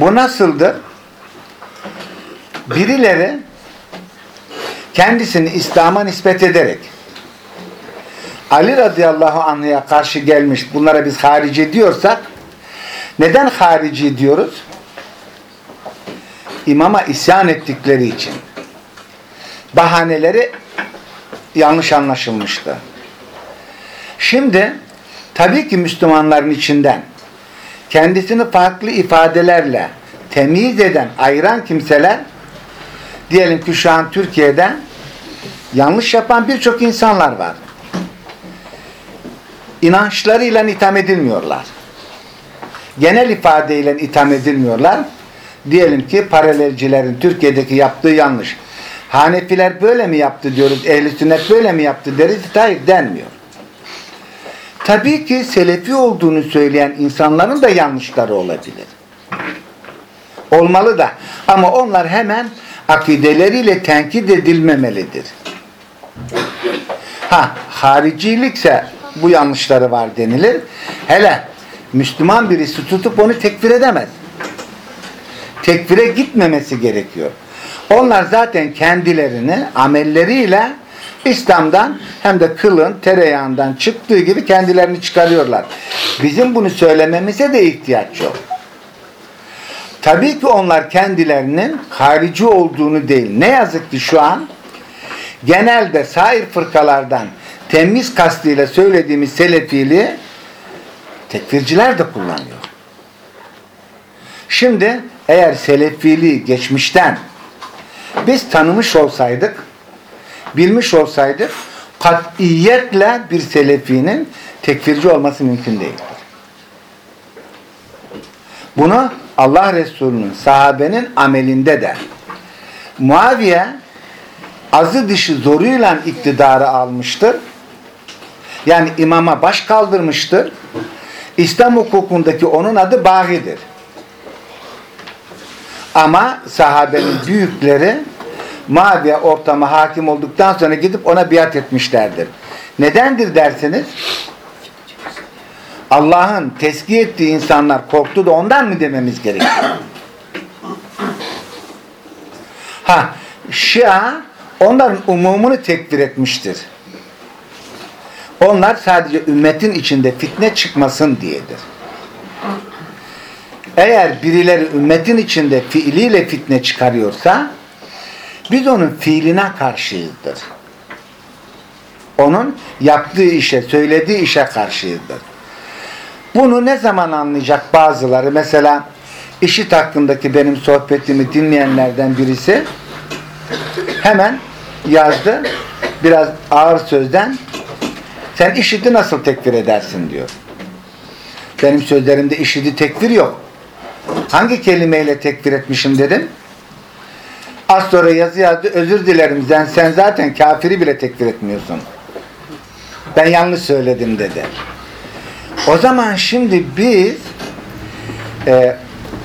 Bu nasıldır? Birileri kendisini İslam'a nispet ederek Ali radıyallahu anh'a karşı gelmiş bunlara biz harici diyorsak neden harici diyoruz? İmama isyan ettikleri için. Bahaneleri yanlış anlaşılmıştı. Şimdi tabii ki Müslümanların içinden kendisini farklı ifadelerle temiz eden, ayıran kimseler diyelim ki şu an Türkiye'de yanlış yapan birçok insanlar var. İnançlarıyla itham edilmiyorlar. genel ifadeyle itham edilmiyorlar. Diyelim ki paralelcilerin Türkiye'deki yaptığı yanlış. Hanefiler böyle mi yaptı diyoruz, ehli sünnet böyle mi yaptı deriz, hayır denmiyor. Tabii ki selefi olduğunu söyleyen insanların da yanlışları olabilir. Olmalı da. Ama onlar hemen akideleriyle tenkit edilmemelidir. Ha, haricilikse bu yanlışları var denilir. Hele Müslüman birisi tutup onu tekfir edemez. Tekfire gitmemesi gerekiyor. Onlar zaten kendilerini amelleriyle İslam'dan hem de kılın tereyağından çıktığı gibi kendilerini çıkarıyorlar. Bizim bunu söylememize de ihtiyaç yok. Tabii ki onlar kendilerinin harici olduğunu değil. Ne yazık ki şu an genelde sair fırkalardan temiz kastıyla söylediğimiz selefiliği tekfirciler de kullanıyor. Şimdi eğer selefiliği geçmişten biz tanımış olsaydık, bilmiş olsaydık katiyetle bir selefinin tekfirci olması mümkün değildir. Bunu Allah Resulü'nün, sahabenin amelinde de Muaviye azı dışı zoruyla iktidarı almıştır. Yani imama baş kaldırmıştır. İslam hukukundaki onun adı Baği'dir. Ama sahabenin büyükleri Muaviye ortama hakim olduktan sonra gidip ona biat etmişlerdir. Nedendir dersiniz? Allah'ın tezkiye ettiği insanlar korktu da ondan mı dememiz gerekiyor? Ha, Şia onların umumunu tekfir etmiştir. Onlar sadece ümmetin içinde fitne çıkmasın diyedir. Eğer birileri ümmetin içinde fiiliyle fitne çıkarıyorsa biz onun fiiline karşıyızdır. Onun yaptığı işe, söylediği işe karşıyızdır. Bunu ne zaman anlayacak bazıları? Mesela işit hakkındaki benim sohbetimi dinleyenlerden birisi hemen yazdı. Biraz ağır sözden sen işiti nasıl tekfir edersin diyor. Benim sözlerimde işiti tekfir yok. Hangi kelimeyle tekfir etmişim dedim. Az sonra yazı yazdı. Özür dilerim sen, sen zaten kafiri bile tekfir etmiyorsun. Ben yanlış söyledim dedi. O zaman şimdi biz e,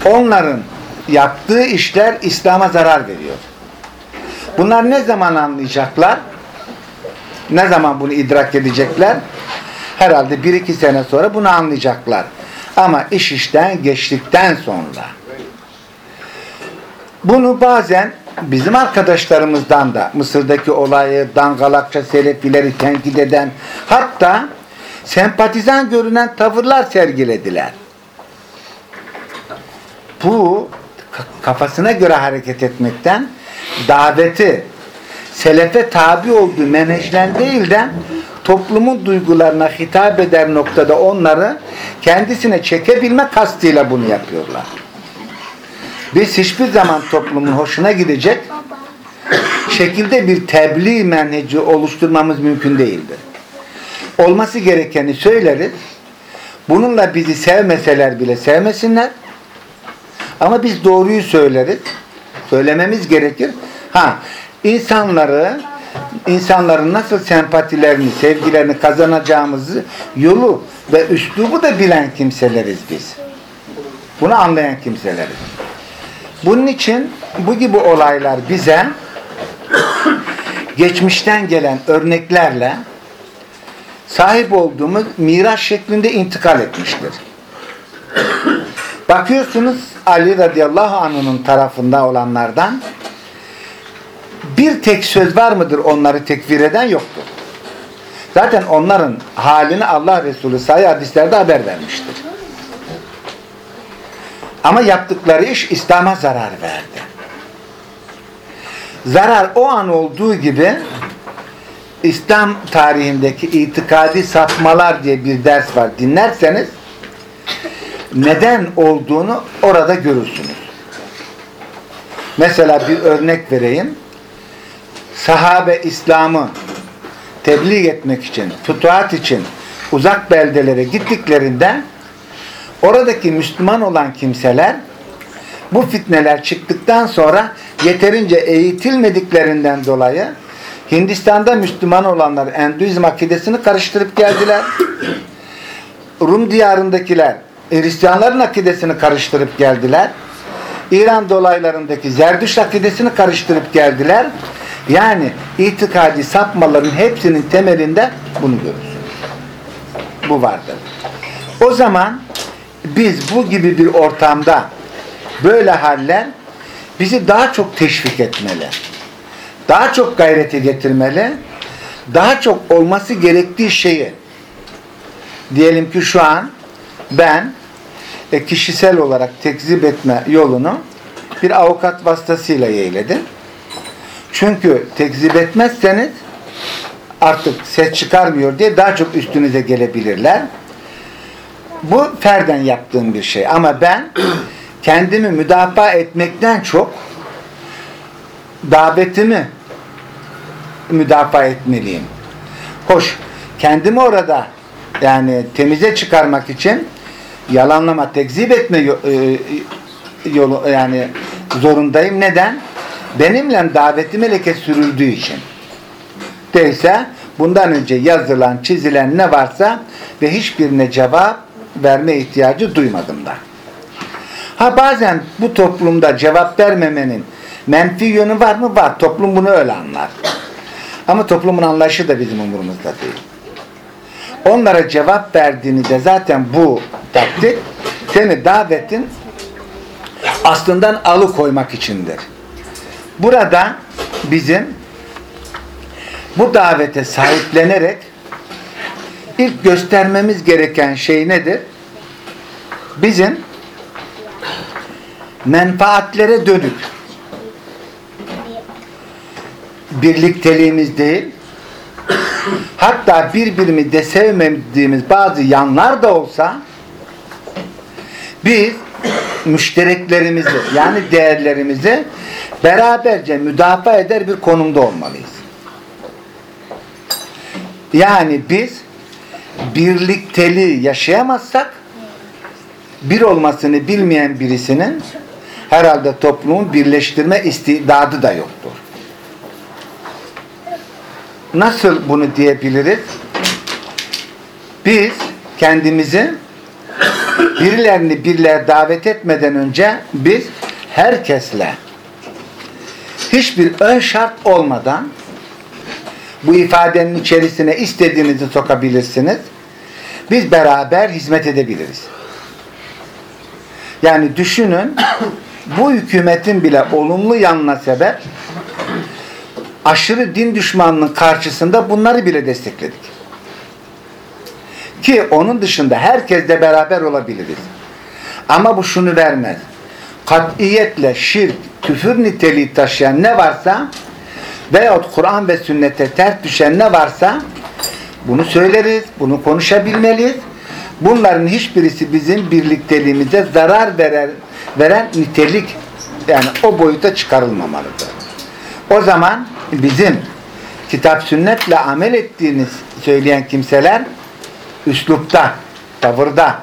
onların yaptığı işler İslam'a zarar veriyor. Bunlar ne zaman anlayacaklar? Ne zaman bunu idrak edecekler? Herhalde bir iki sene sonra bunu anlayacaklar. Ama iş işten geçtikten sonra bunu bazen bizim arkadaşlarımızdan da Mısır'daki olayı dangalakça selefileri tenkit eden hatta sempatizan görünen tavırlar sergilediler. Bu kafasına göre hareket etmekten daveti selefe tabi olduğu menheçlen değil de toplumun duygularına hitap eder noktada onları kendisine çekebilme kastıyla bunu yapıyorlar. Biz hiçbir zaman toplumun hoşuna gidecek şekilde bir tebliğ menheci oluşturmamız mümkün değildir. Olması gerekeni söyleriz. Bununla bizi sevmeseler bile sevmesinler. Ama biz doğruyu söyleriz. Söylememiz gerekir. Ha, insanları insanların nasıl sempatilerini, sevgilerini kazanacağımızı yolu ve üslubu da bilen kimseleriz biz. Bunu anlayan kimseleriz. Bunun için bu gibi olaylar bize geçmişten gelen örneklerle sahip olduğumuz miras şeklinde intikal etmiştir. Bakıyorsunuz Ali radıyallahu anh'ın tarafında olanlardan bir tek söz var mıdır onları tekfir eden yoktur. Zaten onların halini Allah Resulü sayı hadislerde haber vermiştir. Ama yaptıkları iş İslam'a zarar verdi. Zarar o an olduğu gibi İslam tarihindeki itikadi sapmalar diye bir ders var. Dinlerseniz neden olduğunu orada görürsünüz. Mesela bir örnek vereyim. Sahabe İslam'ı tebliğ etmek için, fütuhat için uzak beldelere gittiklerinde oradaki Müslüman olan kimseler bu fitneler çıktıktan sonra yeterince eğitilmediklerinden dolayı Hindistan'da Müslüman olanlar Endüizm akidesini karıştırıp geldiler. Rum diyarındakiler Hristiyanların akidesini karıştırıp geldiler. İran dolaylarındaki Zerdüş akidesini karıştırıp geldiler. Yani itikadi sapmaların hepsinin temelinde bunu görürüz. Bu vardır. O zaman biz bu gibi bir ortamda böyle haller bizi daha çok teşvik etmeli. Daha çok gayrete getirmeli. Daha çok olması gerektiği şeyi diyelim ki şu an ben e, kişisel olarak tekzip etme yolunu bir avukat vasıtasıyla yeğledim. Çünkü tekzip etmezseniz artık ses çıkarmıyor diye daha çok üstünüze gelebilirler. Bu ferden yaptığım bir şey. Ama ben kendimi müdafaa etmekten çok davetimi müdafaa etmeliyim. Hoş, kendimi orada yani temize çıkarmak için yalanlama, tekzip etme e, yolu yani zorundayım. Neden? Benimle davetime leke sürüldüğü için. Değilse bundan önce yazılan, çizilen ne varsa ve hiçbirine cevap verme ihtiyacı duymadım da. Ha bazen bu toplumda cevap vermemenin menfi yönü var mı? Var. Toplum bunu öyle anlar. Ama toplumun anlayışı da bizim umurumuzda değil. Onlara cevap verdiğini de zaten bu taktik seni davetin aslından alıkoymak içindir. Burada bizim bu davete sahiplenerek ilk göstermemiz gereken şey nedir? Bizim menfaatlere dönük birlikteliğimiz değil hatta birbirimizi sevmediğimiz bazı yanlar da olsa biz müştereklerimizi yani değerlerimizi beraberce müdafaa eder bir konumda olmalıyız. Yani biz birlikteliği yaşayamazsak bir olmasını bilmeyen birisinin herhalde toplumun birleştirme istidadı da yoktur. Nasıl bunu diyebiliriz? Biz kendimizi birilerini birler davet etmeden önce biz herkesle hiçbir ön şart olmadan bu ifadenin içerisine istediğinizi sokabilirsiniz. Biz beraber hizmet edebiliriz. Yani düşünün bu hükümetin bile olumlu yanına sebep aşırı din düşmanının karşısında bunları bile destekledik. Ki onun dışında herkesle beraber olabiliriz. Ama bu şunu vermez. Katiyetle şirk, küfür niteliği taşıyan ne varsa veyahut Kur'an ve sünnete ters düşen ne varsa bunu söyleriz, bunu konuşabilmeliyiz. Bunların hiçbirisi bizim birlikteliğimize zarar verer, veren nitelik yani o boyuta çıkarılmamalıdır. O zaman bizim kitap sünnetle amel ettiğiniz söyleyen kimseler üslupta, tavırda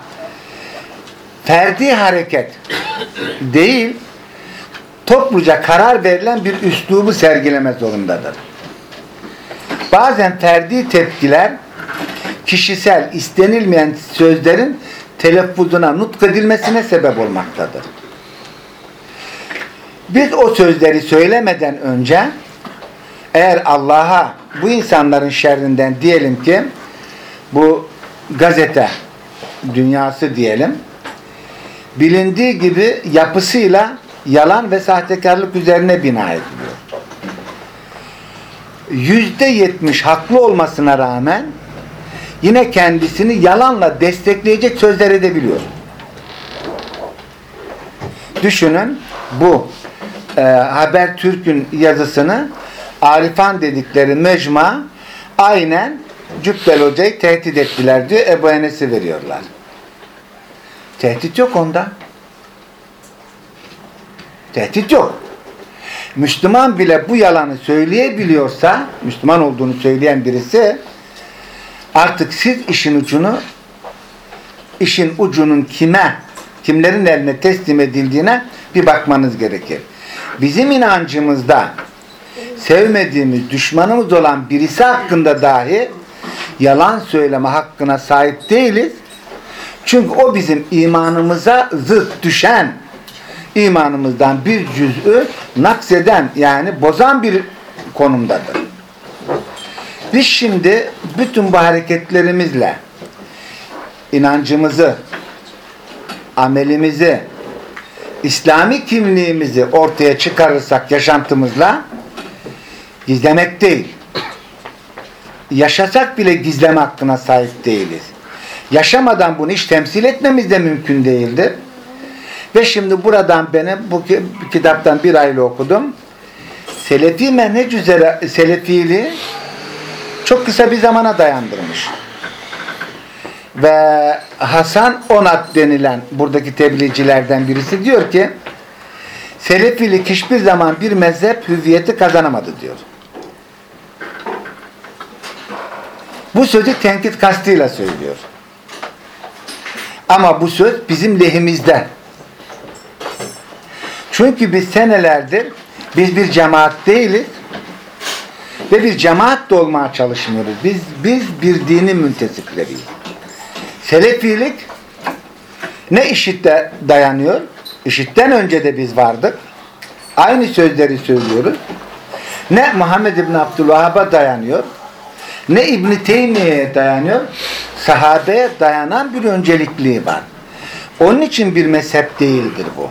ferdi hareket değil topluca karar verilen bir üslubu sergileme zorundadır. Bazen ferdi tepkiler kişisel istenilmeyen sözlerin telaffuzuna, nutk edilmesine sebep olmaktadır. Biz o sözleri söylemeden önce eğer Allah'a bu insanların şerrinden diyelim ki bu gazete dünyası diyelim bilindiği gibi yapısıyla yalan ve sahtekarlık üzerine bina ediliyor. Yüzde yetmiş haklı olmasına rağmen yine kendisini yalanla destekleyecek sözler edebiliyor. Düşünün bu e, Habertürk'ün yazısını Arifan dedikleri mecma aynen Cübbel Hoca'yı tehdit ettiler diyor. Ebu Enes'i veriyorlar. Tehdit yok onda. Tehdit yok. Müslüman bile bu yalanı söyleyebiliyorsa, Müslüman olduğunu söyleyen birisi artık siz işin ucunu işin ucunun kime, kimlerin eline teslim edildiğine bir bakmanız gerekir. Bizim inancımızda sevmediğimiz, düşmanımız olan birisi hakkında dahi yalan söyleme hakkına sahip değiliz. Çünkü o bizim imanımıza zıt düşen, imanımızdan bir cüz'ü nakseden yani bozan bir konumdadır. Biz şimdi bütün bu hareketlerimizle inancımızı, amelimizi, İslami kimliğimizi ortaya çıkarırsak yaşantımızla gizlemek değil. Yaşasak bile gizleme hakkına sahip değiliz. Yaşamadan bunu hiç temsil etmemiz de mümkün değildir. Ve şimdi buradan benim bu kitaptan bir aylı okudum. Selefi menhec üzere Selefiliği çok kısa bir zamana dayandırmış. Ve Hasan Onat denilen buradaki tebliğcilerden birisi diyor ki Selefilik hiçbir zaman bir mezhep hüviyeti kazanamadı diyor. Bu sözü tenkit kastıyla söylüyor. Ama bu söz bizim lehimizde. Çünkü biz senelerdir biz bir cemaat değiliz ve bir cemaat de olmaya çalışmıyoruz. Biz, biz bir dini müntesipleriyiz. Selefilik ne işitte dayanıyor? İşitten önce de biz vardık. Aynı sözleri söylüyoruz. Ne Muhammed İbni Abdülvahhab'a dayanıyor, ne İbni Teymiye'ye dayanıyor, sahabeye dayanan bir öncelikliği var. Onun için bir mezhep değildir bu.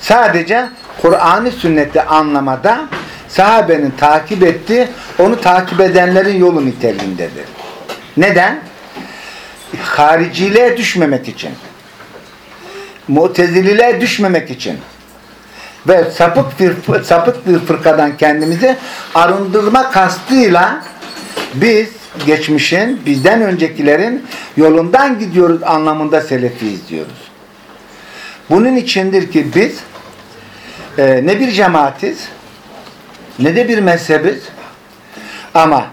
Sadece Kur'an-ı sünneti anlamada sahabenin takip ettiği, onu takip edenlerin yolu niteliğindedir. Neden? Hariciliğe düşmemek için. Mutezililiğe düşmemek için. Ve sapık bir, sapık bir fırkadan kendimizi arındırma kastıyla biz geçmişin, bizden öncekilerin yolundan gidiyoruz anlamında selefiyiz diyoruz. Bunun içindir ki biz e, ne bir cemaatiz, ne de bir mezhebiz. Ama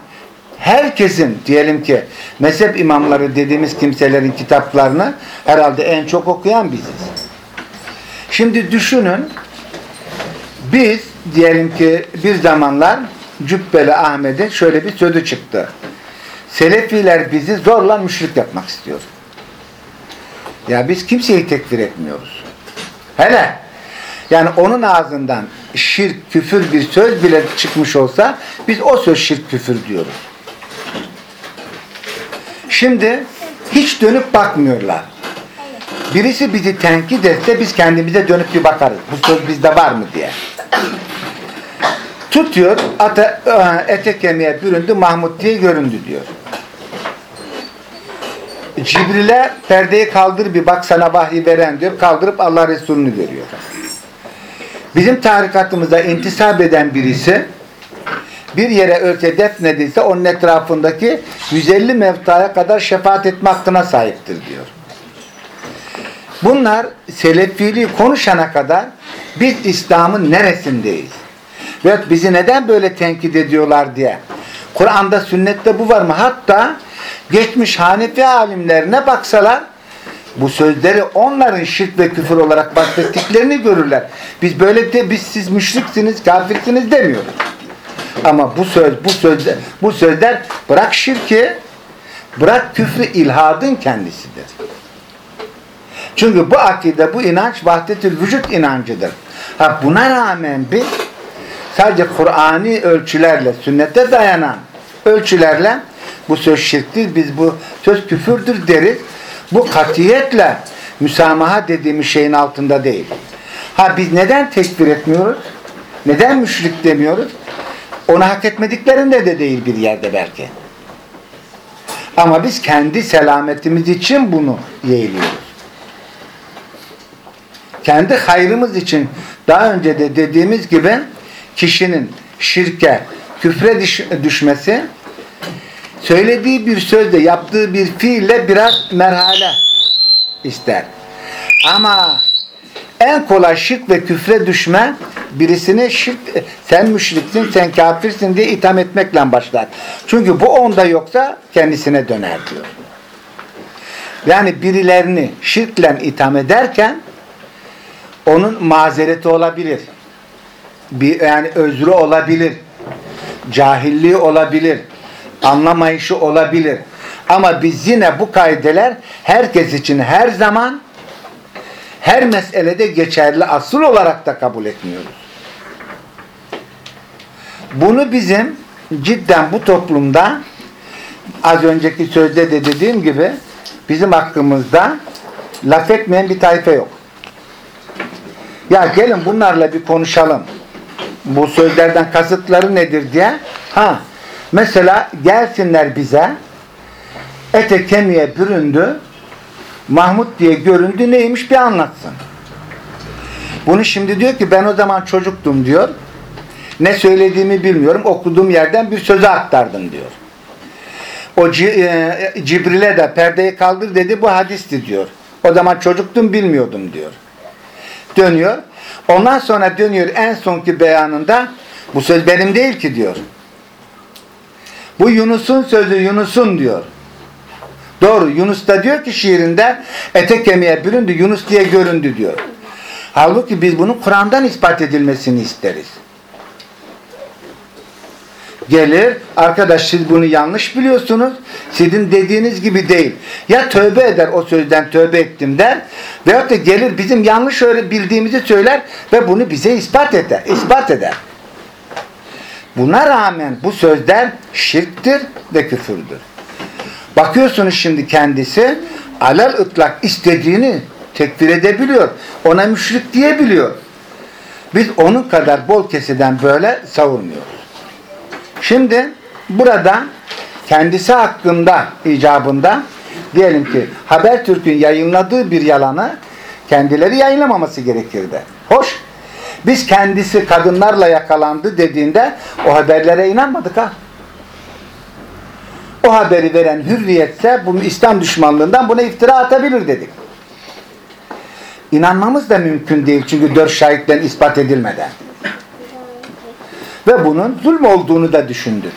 herkesin diyelim ki mezhep imamları dediğimiz kimselerin kitaplarını herhalde en çok okuyan biziz. Şimdi düşünün biz diyelim ki bir zamanlar Cübbeli Ahmet'e şöyle bir sözü çıktı. Selefiler bizi zorla müşrik yapmak istiyor. Ya biz kimseyi tekfir etmiyoruz. Hele yani onun ağzından şirk, küfür bir söz bile çıkmış olsa biz o söz şirk, küfür diyoruz. Şimdi hiç dönüp bakmıyorlar. Birisi bizi tenkit etse biz kendimize dönüp bir bakarız. Bu söz bizde var mı diye. Tutuyor, ata, e, ete kemiğe büründü, Mahmut diye göründü diyor. Cibril'e perdeyi kaldır bir bak sana vahiy veren diyor. Kaldırıp Allah Resulü'nü görüyor. Bizim tarikatımıza intisap eden birisi bir yere ölçe defnedilse onun etrafındaki 150 mevtaya kadar şefaat etme hakkına sahiptir diyor. Bunlar selefiliği konuşana kadar biz İslam'ın neresindeyiz? Ve bizi neden böyle tenkit ediyorlar diye. Kur'an'da sünnette bu var mı? Hatta geçmiş Hanefi alimlerine baksalar bu sözleri onların şirk ve küfür olarak bahsettiklerini görürler. Biz böyle de biz siz müşriksiniz, kafirsiniz demiyoruz. Ama bu söz, bu sözler, bu sözler bırak şirki, bırak küfrü ilhadın kendisidir. Çünkü bu akide, bu inanç vahdetül vücut inancıdır. Ha buna rağmen biz sadece Kur'ani ölçülerle, sünnete dayanan ölçülerle bu söz şirktir, biz bu söz küfürdür deriz. Bu katiyetle müsamaha dediğimiz şeyin altında değil. Ha biz neden tekfir etmiyoruz? Neden müşrik demiyoruz? Onu hak etmediklerinde de değil bir yerde belki. Ama biz kendi selametimiz için bunu yeğliyoruz. Kendi hayrımız için daha önce de dediğimiz gibi kişinin şirke, küfre düşmesi söylediği bir sözle yaptığı bir fiille biraz merhale ister. Ama en kolay şirk ve küfre düşme birisini şirk, sen müşriksin, sen kafirsin diye itham etmekle başlar. Çünkü bu onda yoksa kendisine döner diyor. Yani birilerini şirkle itham ederken onun mazereti olabilir. Bir, yani özrü olabilir. Cahilliği olabilir. Anlamayışı olabilir. Ama biz yine bu kaideler herkes için her zaman her meselede geçerli asıl olarak da kabul etmiyoruz. Bunu bizim cidden bu toplumda az önceki sözde de dediğim gibi bizim hakkımızda laf etmeyen bir tayfa yok. Ya gelin bunlarla bir konuşalım. Bu sözlerden kasıtları nedir diye. Ha, mesela gelsinler bize ete kemiğe büründü Mahmut diye göründü neymiş bir anlatsın. Bunu şimdi diyor ki ben o zaman çocuktum diyor. Ne söylediğimi bilmiyorum. Okuduğum yerden bir sözü aktardım diyor. O e, Cibril'e de perdeyi kaldır dedi bu hadisti diyor. O zaman çocuktum bilmiyordum diyor. Dönüyor. Ondan sonra dönüyor en sonki beyanında bu söz benim değil ki diyor. Bu Yunus'un sözü Yunus'un diyor. Doğru. Yunus da diyor ki şiirinde ete kemiğe büründü Yunus diye göründü diyor. Halbuki biz bunun Kur'an'dan ispat edilmesini isteriz. Gelir, arkadaş siz bunu yanlış biliyorsunuz. Sizin dediğiniz gibi değil. Ya tövbe eder o sözden tövbe ettim der. Veyahut da gelir bizim yanlış bildiğimizi söyler ve bunu bize ispat eder. ispat eder. Buna rağmen bu sözler şirktir ve küfürdür. Bakıyorsunuz şimdi kendisi alel ıtlak istediğini tekfir edebiliyor. Ona müşrik diyebiliyor. Biz onun kadar bol keseden böyle savurmuyoruz. Şimdi burada kendisi hakkında icabında diyelim ki Habertürk'ün yayınladığı bir yalanı kendileri yayınlamaması gerekirdi. Hoş. Biz kendisi kadınlarla yakalandı dediğinde o haberlere inanmadık ha. O haberi veren hürriyetse bunu İslam düşmanlığından buna iftira atabilir dedik. İnanmamız da mümkün değil çünkü dört şahitten ispat edilmeden. Ve bunun zulm olduğunu da düşündük.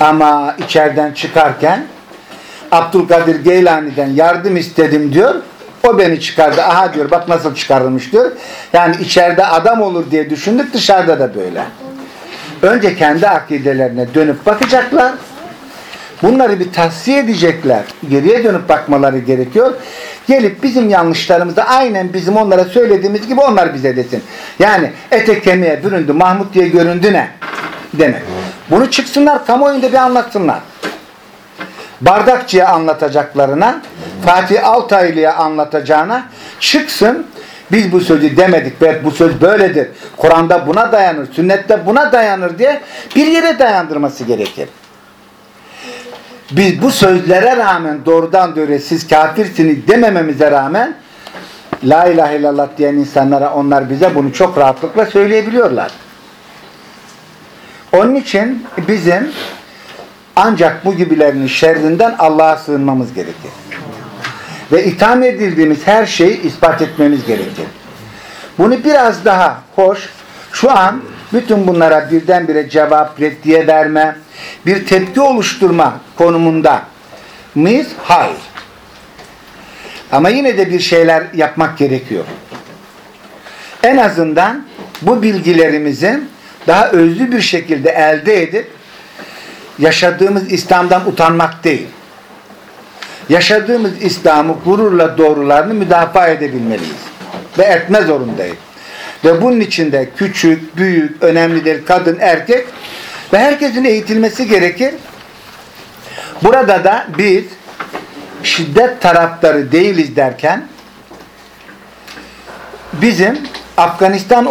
Ama içeriden çıkarken Abdülkadir Geylani'den yardım istedim diyor. O beni çıkardı. Aha diyor bak nasıl çıkarılmış diyor. Yani içeride adam olur diye düşündük dışarıda da böyle. Önce kendi akidelerine dönüp bakacaklar. Bunları bir tahsiye edecekler. Geriye dönüp bakmaları gerekiyor. Gelip bizim yanlışlarımızda aynen bizim onlara söylediğimiz gibi onlar bize desin. Yani ete kemiğe büründü, Mahmut diye göründü ne? Demek. Bunu çıksınlar, kamuoyunda bir anlatsınlar. Bardakçıya anlatacaklarına, Fatih Altaylı'ya anlatacağına çıksın. Biz bu sözü demedik ve bu söz böyledir. Kur'an'da buna dayanır, sünnette buna dayanır diye bir yere dayandırması gerekir. Biz bu sözlere rağmen doğrudan doğruya siz kafirsiniz demememize rağmen La ilahe illallah diyen insanlara onlar bize bunu çok rahatlıkla söyleyebiliyorlar. Onun için bizim ancak bu gibilerinin şerrinden Allah'a sığınmamız gerekir. Ve itham edildiğimiz her şeyi ispat etmemiz gerekir. Bunu biraz daha hoş, şu an bütün bunlara birdenbire cevap, reddiye verme, bir tepki oluşturma konumunda mıyız? Hayır. Ama yine de bir şeyler yapmak gerekiyor. En azından bu bilgilerimizi daha özlü bir şekilde elde edip yaşadığımız İslam'dan utanmak değil. Yaşadığımız İslam'ı gururla doğrularını müdafaa edebilmeliyiz. Ve etme zorundayız. Ve bunun içinde küçük, büyük, önemlidir, kadın, erkek ve herkesin eğitilmesi gerekir. Burada da biz şiddet taraftarı değiliz derken bizim Afganistan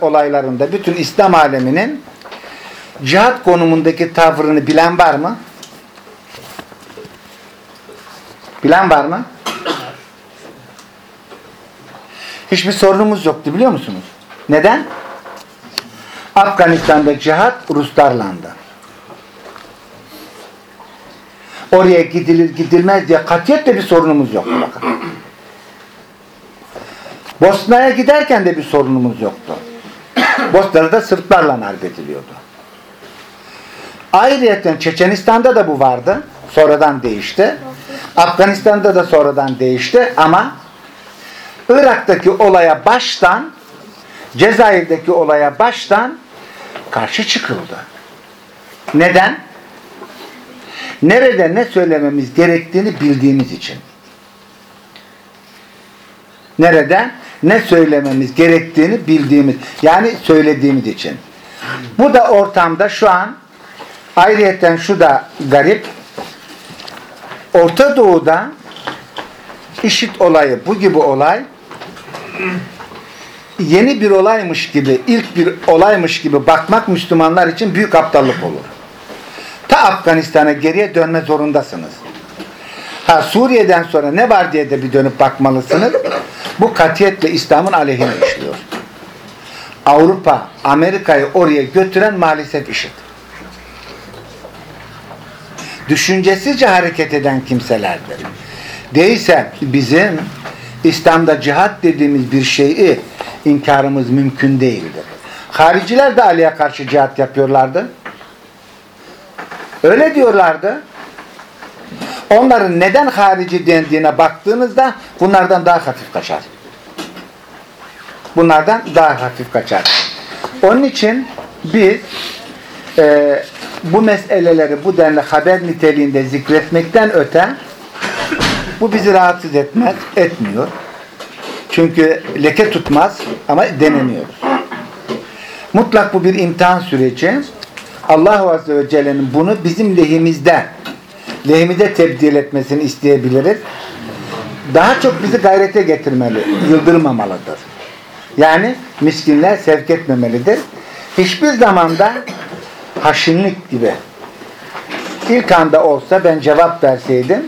olaylarında bütün İslam aleminin cihat konumundaki tavrını bilen var mı? Bilen var mı? Hiçbir sorunumuz yoktu biliyor musunuz? Neden? Afganistan'da cihat Ruslarlandı. Oraya gidilir gidilmez diye katiyetle bir sorunumuz yoktu bakın. Bosna'ya giderken de bir sorunumuz yoktu. Bosna'da Sırplarla harp ediliyordu. Ayrıyeten Çeçenistan'da da bu vardı. Sonradan değişti. Afganistan'da da sonradan değişti ama Irak'taki olaya baştan Cezayir'deki olaya baştan karşı çıkıldı. Neden? Nerede ne söylememiz gerektiğini bildiğimiz için. Nerede ne söylememiz gerektiğini bildiğimiz, yani söylediğimiz için. Bu da ortamda şu an ayrıyeten şu da garip. Orta Doğu'da işit olayı, bu gibi olay yeni bir olaymış gibi, ilk bir olaymış gibi bakmak Müslümanlar için büyük aptallık olur. Ta Afganistan'a geriye dönme zorundasınız. Ha Suriye'den sonra ne var diye de bir dönüp bakmalısınız. Bu katiyetle İslam'ın aleyhine işliyor. Avrupa, Amerika'yı oraya götüren maalesef işit. Düşüncesizce hareket eden kimselerdir. Değilse bizim İslam'da cihat dediğimiz bir şeyi inkarımız mümkün değildir. Hariciler de Ali'ye karşı cihat yapıyorlardı. Öyle diyorlardı. Onların neden harici dendiğine baktığınızda bunlardan daha hafif kaçar. Bunlardan daha hafif kaçar. Onun için biz e, bu meseleleri bu denli haber niteliğinde zikretmekten öte bu bizi rahatsız etmez, etmiyor. Çünkü leke tutmaz ama deneniyoruz. Mutlak bu bir imtihan süreci. Allah Azze ve Celle'nin bunu bizim lehimizde lehimize tebdil etmesini isteyebiliriz. Daha çok bizi gayrete getirmeli, yıldırmamalıdır. Yani miskinler sevk etmemelidir. Hiçbir zamanda haşinlik gibi ilk anda olsa ben cevap verseydim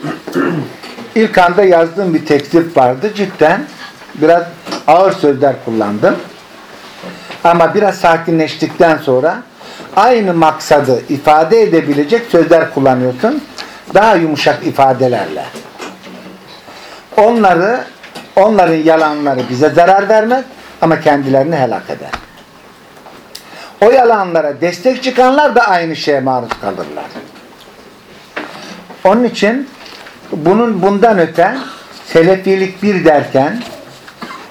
ilk anda yazdığım bir tekstif vardı. Cidden biraz ağır sözler kullandım. Ama biraz sakinleştikten sonra aynı maksadı ifade edebilecek sözler kullanıyorsun. Daha yumuşak ifadelerle. Onları onların yalanları bize zarar vermez ama kendilerini helak eder. O yalanlara destek çıkanlar da aynı şeye maruz kalırlar. Onun için bunun bundan öte Selefilik bir derken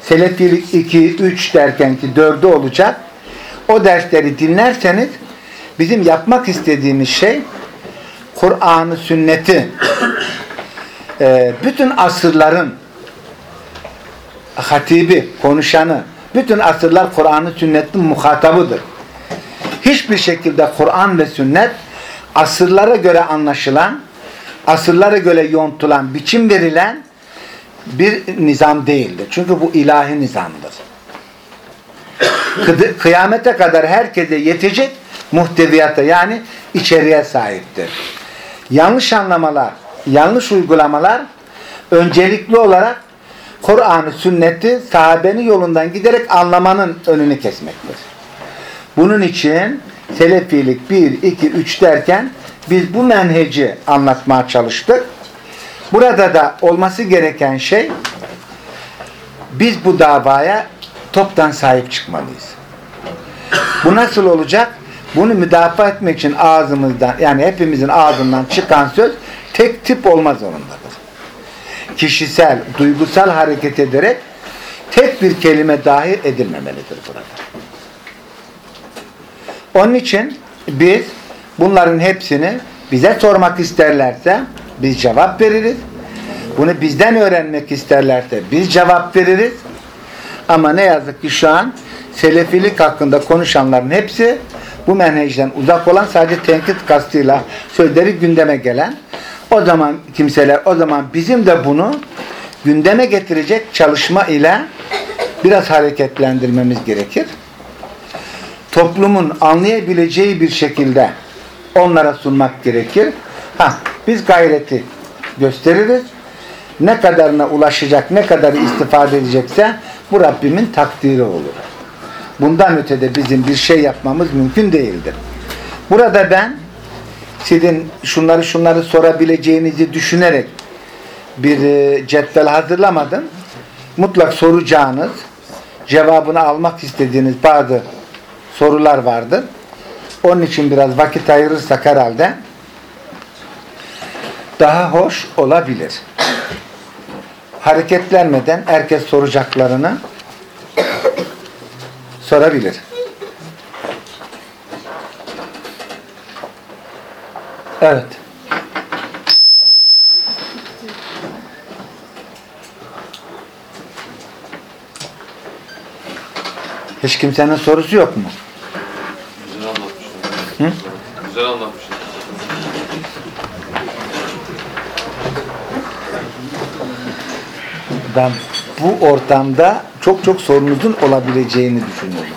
Selefilik 2, 3 derken ki 4'ü olacak. O dersleri dinlerseniz bizim yapmak istediğimiz şey Kur'an'ı, sünneti e, bütün asırların hatibi, konuşanı, bütün asırlar Kur'an'ı, sünnetin muhatabıdır. Hiçbir şekilde Kur'an ve sünnet asırlara göre anlaşılan, asırlara göre yontulan, biçim verilen bir nizam değildir. Çünkü bu ilahi nizamdır. Kıyamete kadar herkese yetecek muhteviyata yani içeriğe sahiptir. Yanlış anlamalar, yanlış uygulamalar öncelikli olarak Kur'an'ı, sünneti sahabenin yolundan giderek anlamanın önünü kesmektir. Bunun için Selefilik 1, 2, 3 derken biz bu menheci anlatmaya çalıştık. Burada da olması gereken şey biz bu davaya toptan sahip çıkmalıyız. Bu nasıl olacak? Bunu müdafaa etmek için ağzımızdan yani hepimizin ağzından çıkan söz tek tip olma zorundadır. Kişisel, duygusal hareket ederek tek bir kelime dahil edilmemelidir burada. Onun için biz bunların hepsini bize sormak isterlerse biz cevap veririz. Bunu bizden öğrenmek isterlerse biz cevap veririz. Ama ne yazık ki şu an Selefilik hakkında konuşanların hepsi bu menhecden uzak olan sadece tenkit kastıyla sözleri gündeme gelen o zaman kimseler o zaman bizim de bunu gündeme getirecek çalışma ile biraz hareketlendirmemiz gerekir. Toplumun anlayabileceği bir şekilde onlara sunmak gerekir. Ha, biz gayreti gösteririz. Ne kadarına ulaşacak, ne kadar istifade edecekse bu Rabbimin takdiri olur. Bundan ötede bizim bir şey yapmamız mümkün değildir. Burada ben sizin şunları şunları sorabileceğinizi düşünerek bir e, cetvel hazırlamadım. Mutlak soracağınız, cevabını almak istediğiniz bazı sorular vardır. Onun için biraz vakit ayırırsak herhalde daha hoş olabilir. Hareketlenmeden herkes soracaklarını sorabilir. Evet. Hiç kimsenin sorusu yok mu? Hı? Güzel anlatmışsın. Ben bu ortamda çok çok sorunuzun olabileceğini düşünüyorum.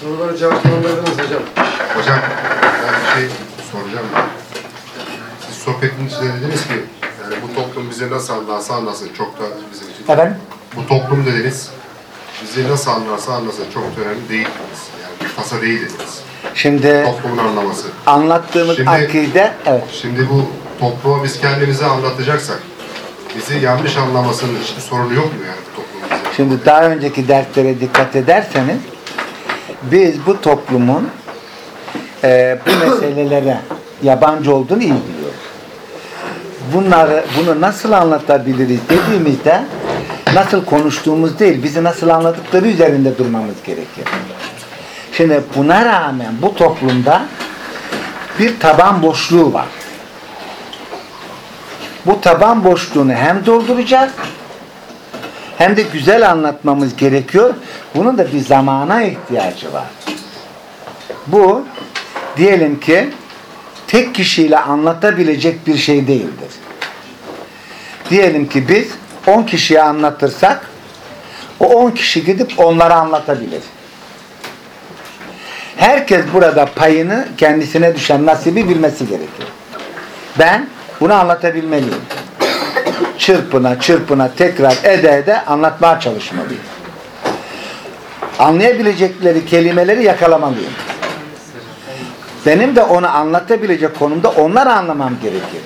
Soruları cevaplandırdınız hocam. Hocam ben bir şey soracağım. Siz sohbetin içinde dediniz ki yani bu toplum bize nasıl anlarsa anlasın çok da bizim için. Efendim? Bu toplum dediniz bizi nasıl anlarsa anlasın çok önemli değil dediniz. Yani tasa değil dediniz. Şimdi Toplumun anlaması. anlattığımız Şimdi- akide evet. Şimdi bu topluma biz kendimizi anlatacaksak bizi yanlış anlamasının hiçbir sorunu yok mu yani bize? Şimdi daha önceki derslere dikkat ederseniz biz bu toplumun e, bu meselelere yabancı olduğunu iyi biliyoruz. Bunları, bunu nasıl anlatabiliriz dediğimizde nasıl konuştuğumuz değil, bizi nasıl anladıkları üzerinde durmamız gerekir. Şimdi buna rağmen bu toplumda bir taban boşluğu var. Bu taban boşluğunu hem dolduracağız hem de güzel anlatmamız gerekiyor. Bunun da bir zamana ihtiyacı var. Bu diyelim ki tek kişiyle anlatabilecek bir şey değildir. Diyelim ki biz 10 kişiye anlatırsak o 10 kişi gidip onlara anlatabilir. Herkes burada payını kendisine düşen nasibi bilmesi gerekir. Ben bunu anlatabilmeliyim çırpına çırpına tekrar ede ede anlatmaya çalışmalıyım. Anlayabilecekleri kelimeleri yakalamalıyım. Benim de onu anlatabilecek konumda onları anlamam gerekir.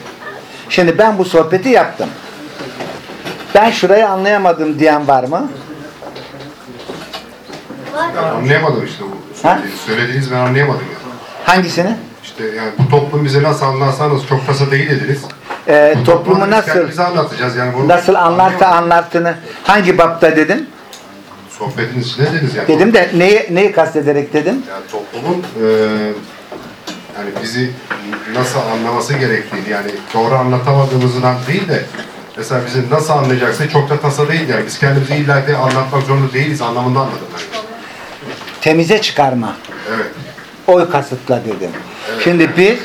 Şimdi ben bu sohbeti yaptım. Ben şurayı anlayamadım diyen var mı? Anlayamadım işte bu Ha? söylediğiniz. Ben anlayamadım yani. Hangisini? İşte yani bu toplum bize nasıl anlarsanız çok tasa değil dediniz. Ee, Bu toplumu nasıl anlatacağız yani bunu. nasıl anlarsa anlattığını hangi bapta dedim? Sohbetin içinde dediniz yani. Dedim de neyi, neyi kastederek dedim? Yani toplumun e, yani bizi nasıl anlaması gerektiğini yani doğru anlatamadığımızdan değil de mesela bizi nasıl anlayacaksa çok da tasa değil yani. Biz kendimizi illa de anlatmak zorunda değiliz anlamında anladım ben. Temize çıkarma. Evet. oy kasıtla dedim. Şimdi biz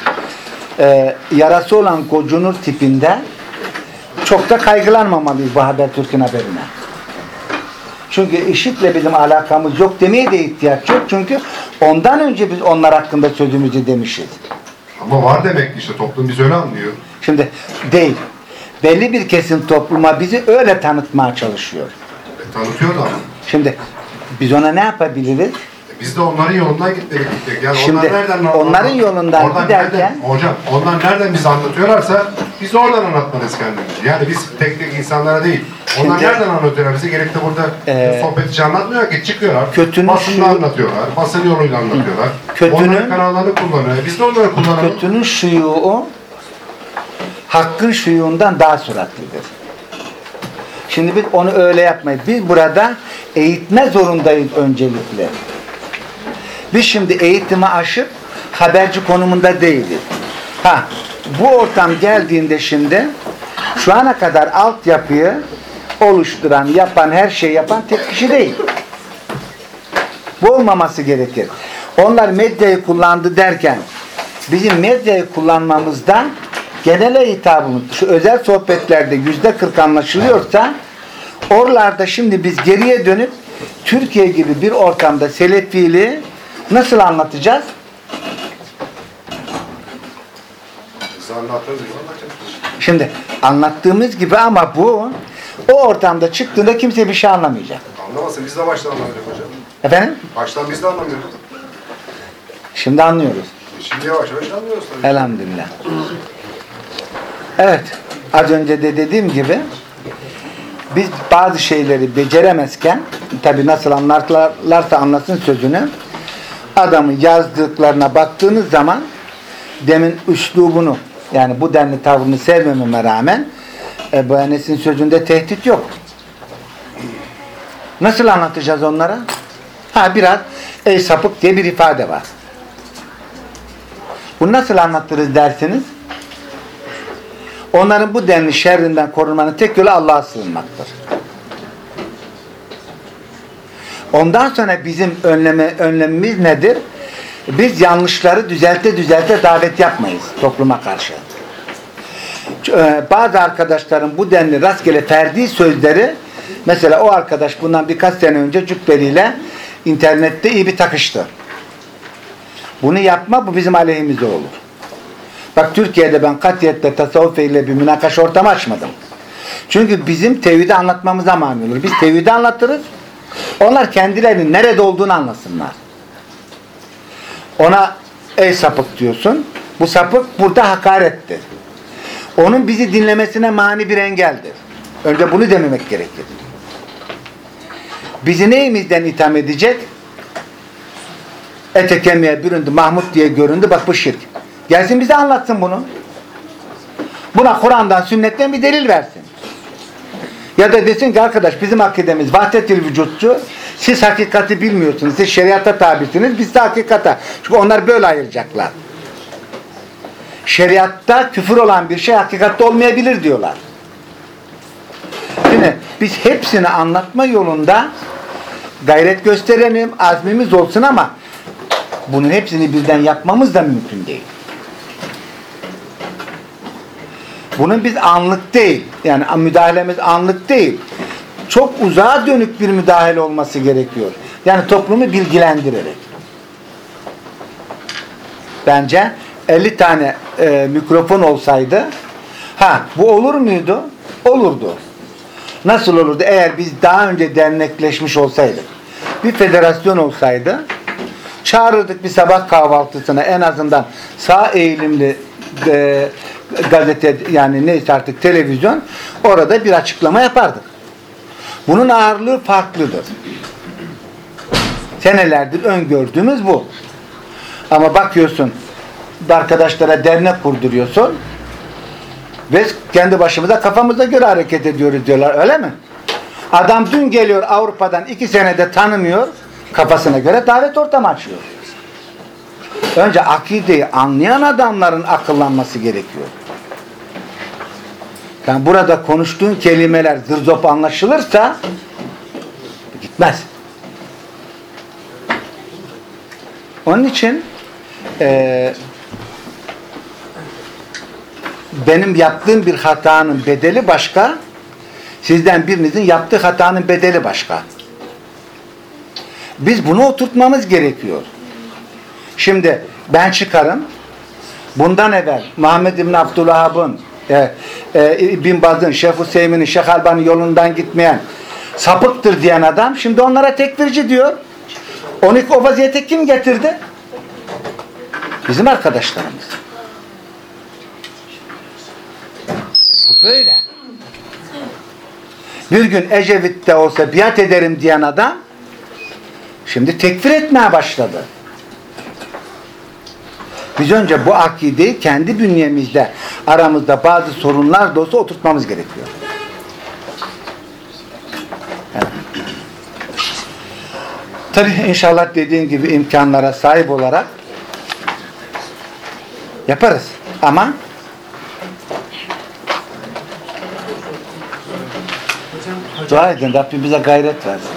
e, yarası olan Gocunur tipinde çok da kaygılanmamalıyız bu Habertürk'ün haberine. Çünkü IŞİD'le bizim alakamız yok demeye de ihtiyaç yok. Çünkü ondan önce biz onlar hakkında sözümüzü demişiz. Ama var demek işte toplum bizi öyle anlıyor. Şimdi değil. Belli bir kesim topluma bizi öyle tanıtmaya çalışıyor. E, tanıtıyor da. Şimdi biz ona ne yapabiliriz? E, Biz de onların yolundan gittik. Yani Şimdi onlar nereden onların yolundan oradan giderken- nereden- hocam onlar nereden bizi anlatıyorlarsa biz oradan anlatmalıyız kendimizi. Yani biz tek tek insanlara değil. Onlar Şimdi- nereden anlatıyorlar? Bizi gelip de burada Ee, sohbet için anlatmıyor ki çıkıyorlar. kötünün Basında şu- anlatıyorlar. Basın yoluyla anlatıyorlar. Kötünün- Onların kanallarını kullanıyor. E, Biz de onları kullanalım. Kötünün şuyuğu hakkın şuyuğundan daha süratlidir. Şimdi biz onu öyle yapmayız. Biz burada eğitme zorundayız öncelikle. Biz şimdi eğitimi aşıp haberci konumunda değiliz. Ha, bu ortam geldiğinde şimdi şu ana kadar altyapıyı oluşturan, yapan, her şeyi yapan tek kişi değil. Bu olmaması gerekir. Onlar medyayı kullandı derken bizim medyayı kullanmamızdan genele hitabımız şu özel sohbetlerde yüzde kırk anlaşılıyorsa oralarda şimdi biz geriye dönüp Türkiye gibi bir ortamda selefiliği nasıl anlatacağız? Şimdi anlattığımız gibi ama bu o ortamda çıktığında kimse bir şey anlamayacak. Anlamasın. Biz de baştan anlamıyoruz hocam. Efendim? Baştan biz de anlamıyoruz. Şimdi anlıyoruz. E, Şimdi yavaş yavaş anlıyoruz tabii. Elhamdülillah. Evet. Az önce de dediğim gibi biz bazı şeyleri beceremezken tabi nasıl anlarlarsa anlasın sözünü adamın yazdıklarına baktığınız zaman demin üslubunu yani bu denli tavrını sevmememe rağmen Ebu Enes'in sözünde tehdit yok. Nasıl anlatacağız onlara? Ha biraz ey sapık diye bir ifade var. Bunu nasıl anlatırız dersiniz? Onların bu denli şerrinden korunmanın tek yolu Allah'a sığınmaktır. Ondan sonra bizim önleme, önlemimiz nedir? Biz yanlışları düzelte düzelte davet yapmayız topluma karşı. E, Bazı arkadaşların bu denli rastgele ferdi sözleri mesela o arkadaş bundan birkaç sene önce cübbeliyle internette iyi bir takıştı. Bunu yapma bu bizim aleyhimize olur. Bak Türkiye'de ben katiyetle tasavvuf ile bir münakaş ortamı açmadım. Çünkü bizim tevhidi anlatmamıza mani olur. Biz tevhidi anlatırız. Onlar kendilerinin nerede olduğunu anlasınlar. Ona ey sapık diyorsun. Bu sapık burada hakarettir. Onun bizi dinlemesine mani bir engeldir. Önce bunu dememek gerekir. Bizi neyimizden itham edecek? Ete kemiğe büründü, Mahmut diye göründü. Bak bu şirk. Gelsin bize anlatsın bunu. Buna Kur'an'dan, sünnetten bir delil versin. Ya da desin ki arkadaş bizim akidemiz vahdetil vücutçu. Siz hakikati bilmiyorsunuz. Siz şeriata tabisiniz. Biz de hakikata. Çünkü onlar böyle ayıracaklar. Şeriatta küfür olan bir şey hakikatte olmayabilir diyorlar. Şimdi biz hepsini anlatma yolunda gayret gösterelim, azmimiz olsun ama bunun hepsini birden yapmamız da mümkün değil. Bunun biz anlık değil, yani müdahalemiz anlık değil. Çok uzağa dönük bir müdahale olması gerekiyor. Yani toplumu bilgilendirerek. Bence 50 tane e, mikrofon olsaydı ha bu olur muydu? Olurdu. Nasıl olurdu? Eğer biz daha önce dernekleşmiş olsaydık, bir federasyon olsaydı, çağırırdık bir sabah kahvaltısına en azından sağ eğilimli e, gazete yani neyse artık televizyon orada bir açıklama yapardık. Bunun ağırlığı farklıdır. Senelerdir öngördüğümüz bu. Ama bakıyorsun arkadaşlara dernek kurduruyorsun ve kendi başımıza kafamıza göre hareket ediyoruz diyorlar. Öyle mi? Adam dün geliyor Avrupa'dan iki senede tanımıyor. Kafasına göre davet ortamı açıyor. Önce akideyi anlayan adamların akıllanması gerekiyor. Yani burada konuştuğun kelimeler zırzop anlaşılırsa gitmez. Onun için eee benim yaptığım bir hatanın bedeli başka, sizden birinizin yaptığı hatanın bedeli başka. Biz bunu oturtmamız gerekiyor. Şimdi ben çıkarım, bundan evvel Muhammed İbn Abdülhab'ın, e, e, İbn Baz'ın, Şeyh Hüseyin'in, Şeyh Albani yolundan gitmeyen sapıktır diyen adam, şimdi onlara tekfirci diyor. Onu o vaziyete kim getirdi? Bizim arkadaşlarımız. Bu böyle. Bir gün Ecevit'te olsa biat ederim diyen adam şimdi tekfir etmeye başladı. Biz önce bu akideyi kendi bünyemizde aramızda bazı sorunlar da olsa oturtmamız gerekiyor. Evet. Tabi inşallah dediğin gibi imkanlara sahip olarak yaparız. Ama dua edin Rabbim bize gayret versin.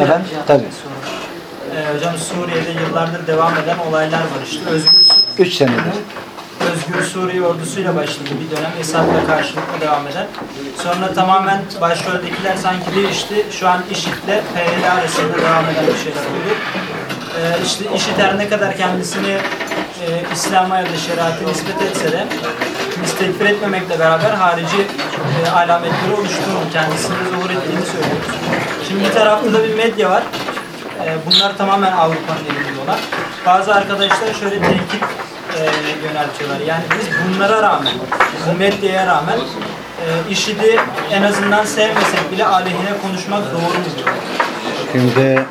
Efendim? Tabii. Ee, hocam Suriye'de yıllardır devam eden olaylar var işte. Özgür, Su- Üç senedir. Özgür Suriye ordusuyla başladı bir dönem. Esad'la karşılıklı devam eden. Sonra tamamen başroldekiler sanki değişti. Şu an IŞİD'le PYD arasında devam eden bir şeyler oldu. Ee, işte IŞİD her ne kadar kendisini e, İslam'a ya da şeriatı nispet etse de biz tekfir etmemekle beraber harici e, alametleri oluşturduğunu, kendisini zuhur ettiğini söylüyoruz. Şimdi bir tarafta da bir medya var. Ee, bunlar tamamen Avrupa'nın elinde olan. Bazı arkadaşlar şöyle tenkit e, yöneltiyorlar. Yani biz bunlara rağmen, bu medyaya rağmen e, IŞİD'i en azından sevmesek bile aleyhine konuşmak doğru mu. Şimdi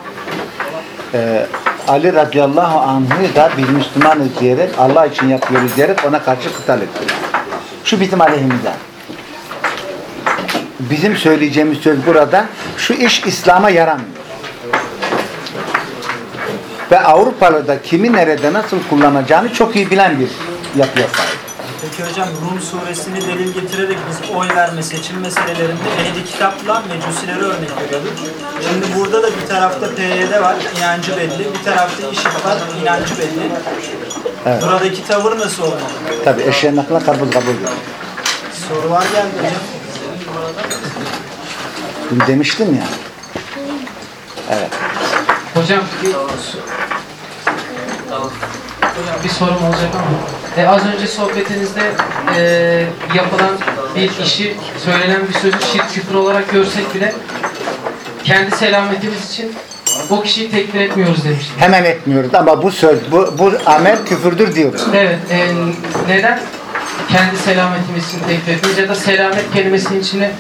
e, Ali radıyallahu anh'ı da bir Müslümanız diyerek Allah için yapıyoruz diyerek ona karşı kıtal ettiler. Şu bizim aleyhimize. Bizim söyleyeceğimiz söz burada şu iş İslam'a yaramıyor. Ve Avrupalı da kimi nerede nasıl kullanacağını çok iyi bilen bir yapıya sahip. Peki hocam Rum suresini delil getirerek biz oy verme seçim meselelerinde ehli kitapla mecusileri örnek veriyorduk. Şimdi burada da bir tarafta PYD var, inancı belli. Bir tarafta IŞİD var, inancı belli. Evet. Buradaki tavır nasıl olmalı? Tabi eşeğin aklına kabul kabul. Sorular geldi hocam. Demiştim ya. Evet. Hocam bir, Hocam bir sorum olacak ama e, az önce sohbetinizde e, yapılan bir işi, söylenen bir sözü şirk küfür olarak görsek bile kendi selametimiz için o kişiyi tekfir etmiyoruz demiştiniz. Hemen etmiyoruz ama bu söz, bu, bu amel küfürdür diyoruz. Evet, e, neden kendi selametimiz için tekfir etmiyoruz ya da selamet kelimesinin içine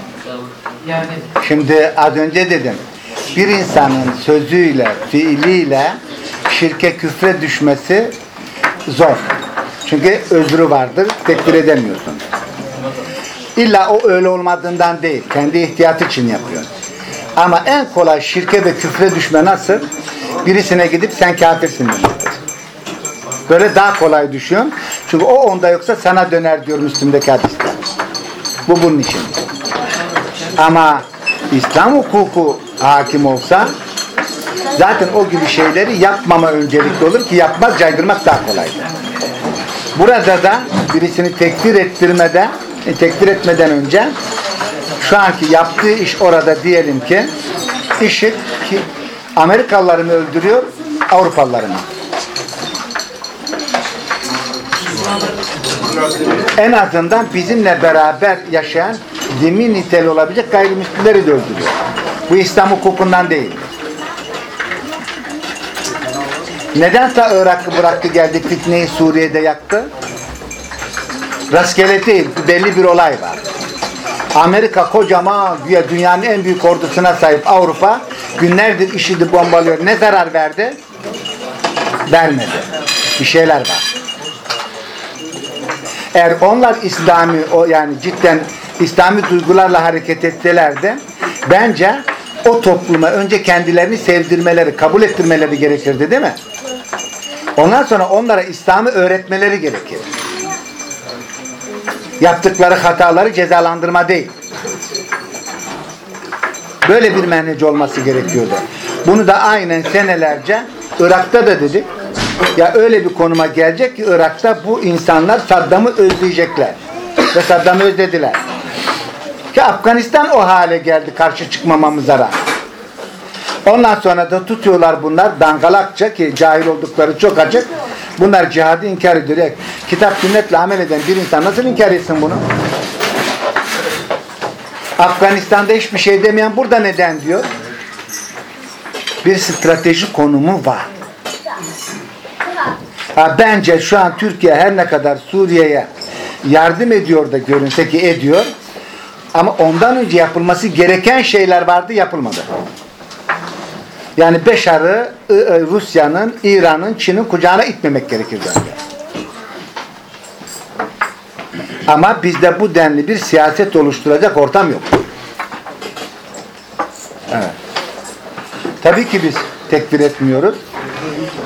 yani Şimdi az önce dedim. Bir insanın sözüyle, fiiliyle şirke küfre düşmesi zor. Çünkü özrü vardır, tekfir edemiyorsun. İlla o öyle olmadığından değil, kendi ihtiyatı için yapıyor. Ama en kolay şirke ve küfre düşme nasıl? Birisine gidip sen kafirsin demektir. Böyle daha kolay düşüyorsun. Çünkü o onda yoksa sana döner diyor Müslüm'deki hadiste. Bu bunun için. Ama İslam hukuku hakim olsa zaten o gibi şeyleri yapmama öncelikli olur ki yapmak, caydırmak daha kolaydır. Burada da birisini tekfir ettirmeden, e, etmeden önce şu anki yaptığı iş orada diyelim ki işi ki Amerikalıları mı öldürüyor, Avrupalıları mı? En azından bizimle beraber yaşayan zimmi niteli olabilecek gayrimüslimleri de öldürüyor. Bu İslam hukukundan değil. Neden ta Irak'ı bıraktı geldi fitneyi Suriye'de yaktı? Rastgele değil. Belli bir olay var. Amerika kocaman güya dünyanın en büyük ordusuna sahip Avrupa günlerdir işidi bombalıyor. Ne zarar verdi? Vermedi. Bir şeyler var. Eğer onlar İslami o yani cidden İslami duygularla hareket etselerdi bence o topluma önce kendilerini sevdirmeleri, kabul ettirmeleri gerekirdi değil mi? Ondan sonra onlara İslam'ı öğretmeleri gerekir. Yaptıkları hataları cezalandırma değil. Böyle bir menhec olması gerekiyordu. Bunu da aynen senelerce Irak'ta da dedik. Ya öyle bir konuma gelecek ki Irak'ta bu insanlar Saddam'ı özleyecekler. Ve Saddam'ı özlediler. Ki Afganistan o hale geldi karşı çıkmamamıza rağmen. Ondan sonra da tutuyorlar bunlar dangalakça ki cahil oldukları çok açık. Bunlar cihadı inkar ediyor. Kitap sünnetle amel eden bir insan nasıl inkar etsin bunu? Afganistan'da hiçbir şey demeyen burada neden diyor? Bir strateji konumu var. Ha, bence şu an Türkiye her ne kadar Suriye'ye yardım ediyor da görünse ki ediyor. Ama ondan önce yapılması gereken şeyler vardı yapılmadı. Yani Beşar'ı Rusya'nın, İran'ın, Çin'in kucağına itmemek gerekir bence. Ama bizde bu denli bir siyaset oluşturacak ortam yok. Evet. Tabii ki biz tekfir etmiyoruz.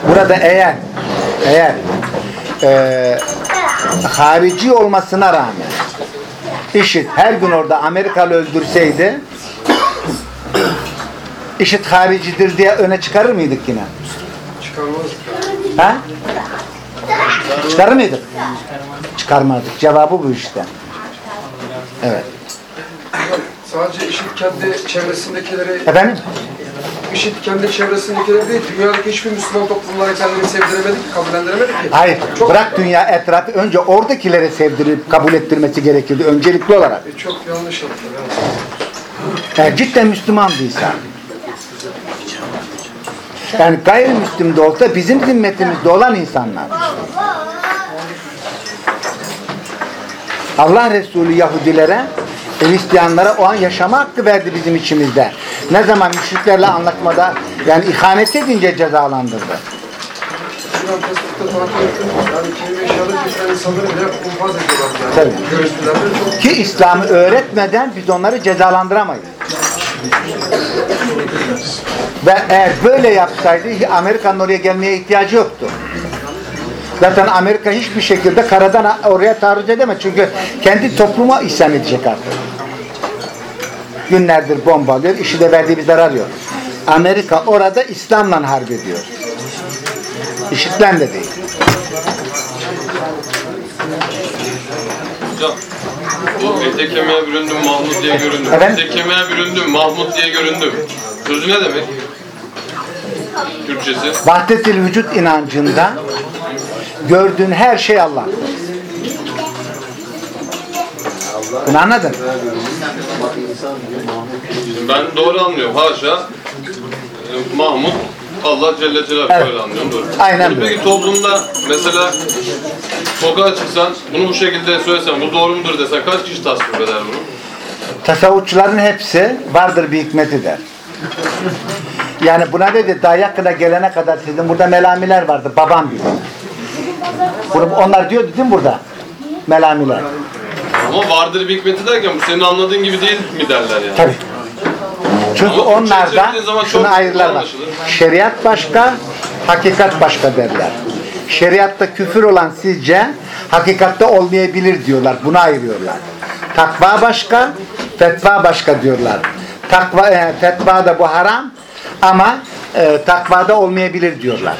Burada eğer eğer e, harici olmasına rağmen IŞİD her gün orada Amerikalı öldürseydi IŞİD haricidir diye öne çıkarır mıydık yine? Çıkarmazdık. Ha? Çıkarır mıydık? Çıkarmazdık. Cevabı bu işte. Evet. Sadece IŞİD kendi çevresindekileri, Efendim? IŞİD kendi çevresindekileri değil, dünyadaki hiçbir Müslüman toplumlara kendini sevdiremedik, kabullendiremedik ki. Hayır. Çok, Bırak dünya etrafı önce oradakilere sevdirip kabul ettirmesi gerekirdi öncelikli olarak. e, çok yanlış evet. Yani cidden Müslümandıysa. Yani gayrimüslim de olsa bizim zimmetimizde olan insanlar. Allah Resulü Yahudilere, Hristiyanlara o an yaşama hakkı verdi bizim içimizde. Ne zaman müşriklerle anlatmada yani ihanet edince cezalandırdı. Tabii. Ki İslam'ı öğretmeden biz onları cezalandıramayız. Ve eğer böyle yapsaydı Amerika'nın oraya gelmeye ihtiyacı yoktu. Zaten Amerika hiçbir şekilde karadan oraya taarruz edemez. Çünkü kendi topluma isyan edecek artık. Günlerdir bombalıyor, işi de verdiği bir zarar yok. Amerika orada İslam'la harp ediyor. İşitlen de değil. Hocam, bu ete kemiğe büründüm Mahmut diye göründüm. Efendim? Ete kemiğe büründüm Mahmut diye göründüm. Sözü ne demek? Türkçesi. Vücut inancında gördüğün her şey Allah. Bunu anladın? Ben doğru anlıyorum. Haşa e, Mahmut Allah Celle Celaluhu Evet. öyle anlıyorum. Doğru. Aynen Şimdi böyle. Peki toplumda mesela sokağa çıksan bunu bu şekilde söylesen bu doğru mudur desen kaç kişi tasvip eder bunu? Tasavvufçuların hepsi vardır bir hikmeti der. Yani buna dedi daha yakına gelene kadar sizin burada melamiler vardı babam bilir. Bunu, onlar diyordu değil mi burada? Melamiler. Ama vardır bir hikmeti derken bu senin anladığın gibi değil mi derler yani. Tabii. Çünkü Ama onlarda şunu anlaşılır. Şeriat başka, hakikat başka derler. Şeriatta küfür olan sizce hakikatte olmayabilir diyorlar. Bunu ayırıyorlar. Takva başka, fetva başka diyorlar. Takva, e, fetva da bu haram ama e, takvada olmayabilir diyorlar.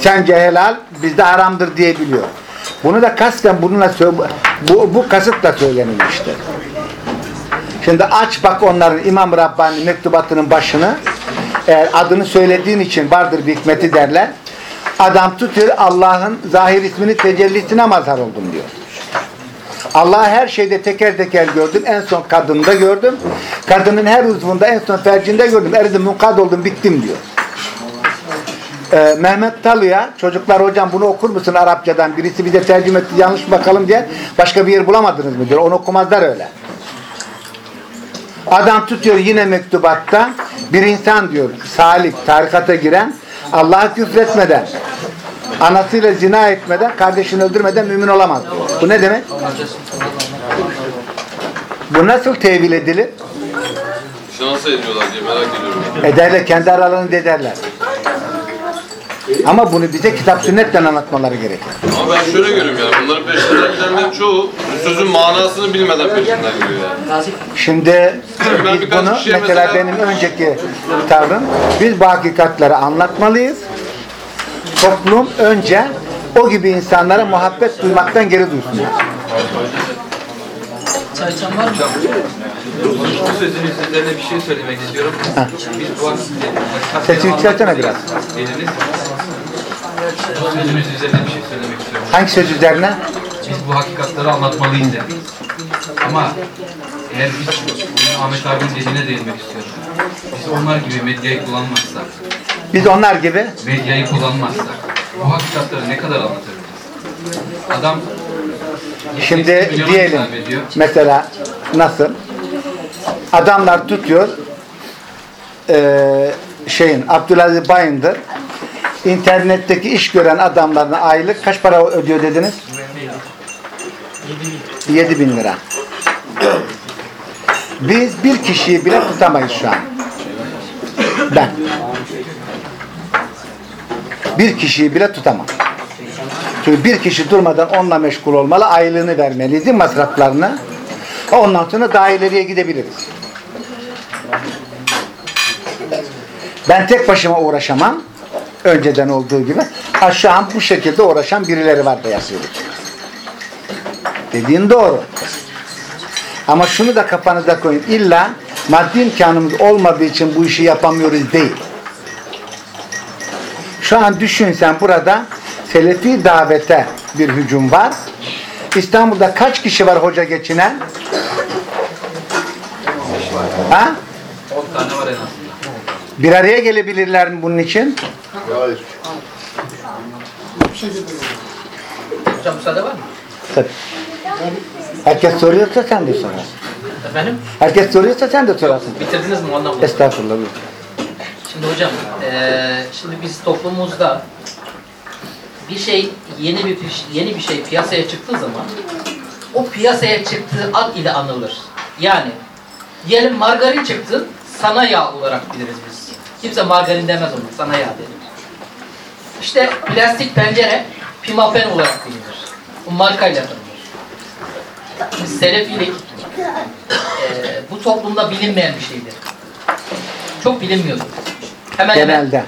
Sence helal, bizde haramdır diyebiliyor. Bunu da kasten bununla bu, bu kasıtla söylenilmiştir. Şimdi aç bak onların İmam Rabbani mektubatının başını eğer adını söylediğin için vardır bir hikmeti derler. Adam tutuyor Allah'ın zahir ismini tecellisine mazhar oldum diyor. Allah'ı her şeyde teker teker gördüm. En son kadında gördüm. Kadının her uzvunda en son fercinde gördüm. Eridim munkad oldum bittim diyor. Ee, Mehmet Talı'ya çocuklar hocam bunu okur musun Arapçadan birisi bize tercüme etti yanlış bakalım diye başka bir yer bulamadınız mı diyor. Onu okumazlar öyle. Adam tutuyor yine mektubatta bir insan diyor salih tarikata giren Allah'a küfretmeden anasıyla zina etmeden kardeşini öldürmeden mümin olamaz. Bu ne demek? Bu nasıl tevil edilir? Nasıl ediyorlar diye merak ediyorum. Ederler kendi aralarında ederler. Ama bunu bize kitap sünnetten anlatmaları gerekir. Ama ben şöyle görüyorum yani bunların peşinden gidenlerin çoğu sözün manasını bilmeden peşinden gidiyor yani. Şimdi biz bunu mesela mesela- benim önceki tavrım biz bu hakikatleri anlatmalıyız. Toplum önce o gibi insanlara muhabbet duymaktan geri duysun. Çayçam var mı? Bu sözünüz üzerine bir şey söylemek istiyorum. Biz bu hakikaten Sesi yükseltsene biraz. Dediniz. Bu sözünüz üzerine bir şey söylemek istiyorum. Hangi söz üzerine? Biz bu hakikatleri anlatmalıyız dedik. Ama eğer biz Ahmet abinin dediğine değinmek istiyorum. Biz onlar gibi medyayı kullanmazsak, Biz onlar gibi medyayı kullanmazsak bu hakikatleri ne kadar anlatabiliriz? Adam şimdi 78 milyona diyelim mesela nasıl? Adamlar tutuyor eee, şeyin Abdülaziz Bayındır internetteki iş gören adamlarına aylık kaç para ödüyor dediniz? 7 bin lira. Biz bir kişiyi bile tutamayız şu an. Ben. Bir kişiyi bile tutamam. Çünkü bir kişi durmadan onunla meşgul olmalı, aylığını vermeliyiz, masraflarını. Ondan sonra daha ileriye gidebiliriz. Ben tek başıma uğraşamam. Önceden olduğu gibi. An bu şekilde uğraşan birileri var da yazıyor. Dediğin doğru. Ama şunu da kafanıza koyun. İlla maddi imkanımız olmadığı için bu işi yapamıyoruz değil. Şu an düşün sen burada Selefi davete bir hücum var. İstanbul'da kaç kişi var hoca geçinen? Ha? 10 tane var en azından. Bir araya gelebilirler mi bunun için? Hocam müsaade var mı? Tabii. Herkes soruyorsa sen de sorarsın. Efendim? Herkes soruyorsa sen de sorarsın. Bitirdiniz mi ondan Estağfurullah. Şimdi hocam, eee, şimdi biz toplumumuzda bir şey yeni bir yeni bir şey piyasaya çıktığı zaman o piyasaya çıktığı ad ile anılır. Yani diyelim margarin çıktı, sana yağ olarak biliriz biz. Kimse margarin demez ona, sana yağ denir. İşte plastik pencere pimapen olarak bilinir. Bu markayla tanınır. Selefilik eee, bu toplumda bilinmeyen bir şeydir. Çok bilinmiyordu. Hemen hemen Genelde.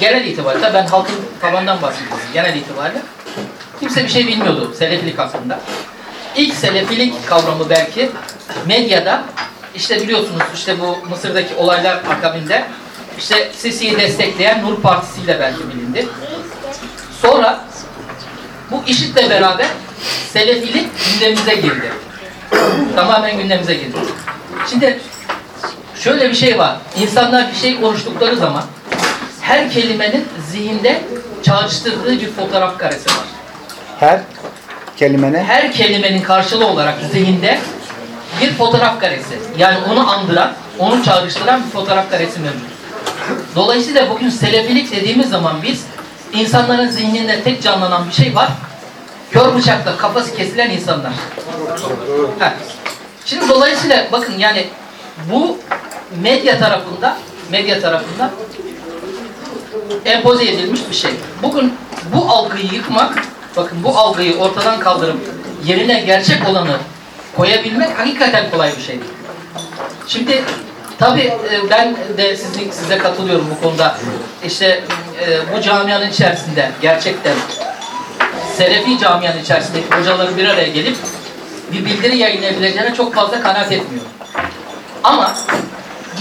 genel itibariyle ben halkın tabandan bahsediyorum. Genel itibariyle kimse bir şey bilmiyordu selefilik hakkında. İlk selefilik kavramı belki medyada işte biliyorsunuz işte bu Mısır'daki olaylar akabinde işte Sisi'yi destekleyen Nur Partisi ile belki bilindi. Sonra bu IŞİD'le beraber selefilik gündemimize girdi. Tamamen gündemimize girdi. Şimdi şöyle bir şey var. İnsanlar bir şey konuştukları zaman her kelimenin zihinde çağrıştırdığı bir fotoğraf karesi var. Her kelimenin Her kelimenin karşılığı olarak zihinde bir fotoğraf karesi. Yani onu andıran, onu çağrıştıran bir fotoğraf karesi mevcut. Dolayısıyla bugün selefilik dediğimiz zaman biz insanların zihninde tek canlanan bir şey var. Kör bıçakla kafası kesilen insanlar. Heh. Şimdi dolayısıyla bakın yani bu medya tarafında medya tarafında empoze edilmiş bir şey. Bugün bu algıyı yıkmak, bakın bu algıyı ortadan kaldırıp yerine gerçek olanı koyabilmek hakikaten kolay bir şey. Şimdi tabii e, ben de sizin, size katılıyorum bu konuda. İşte e, bu camianın içerisinde gerçekten Selefi camianın içerisindeki hocaların bir araya gelip bir bildiri yayınlayabileceğine çok fazla kanaat etmiyorum. Ama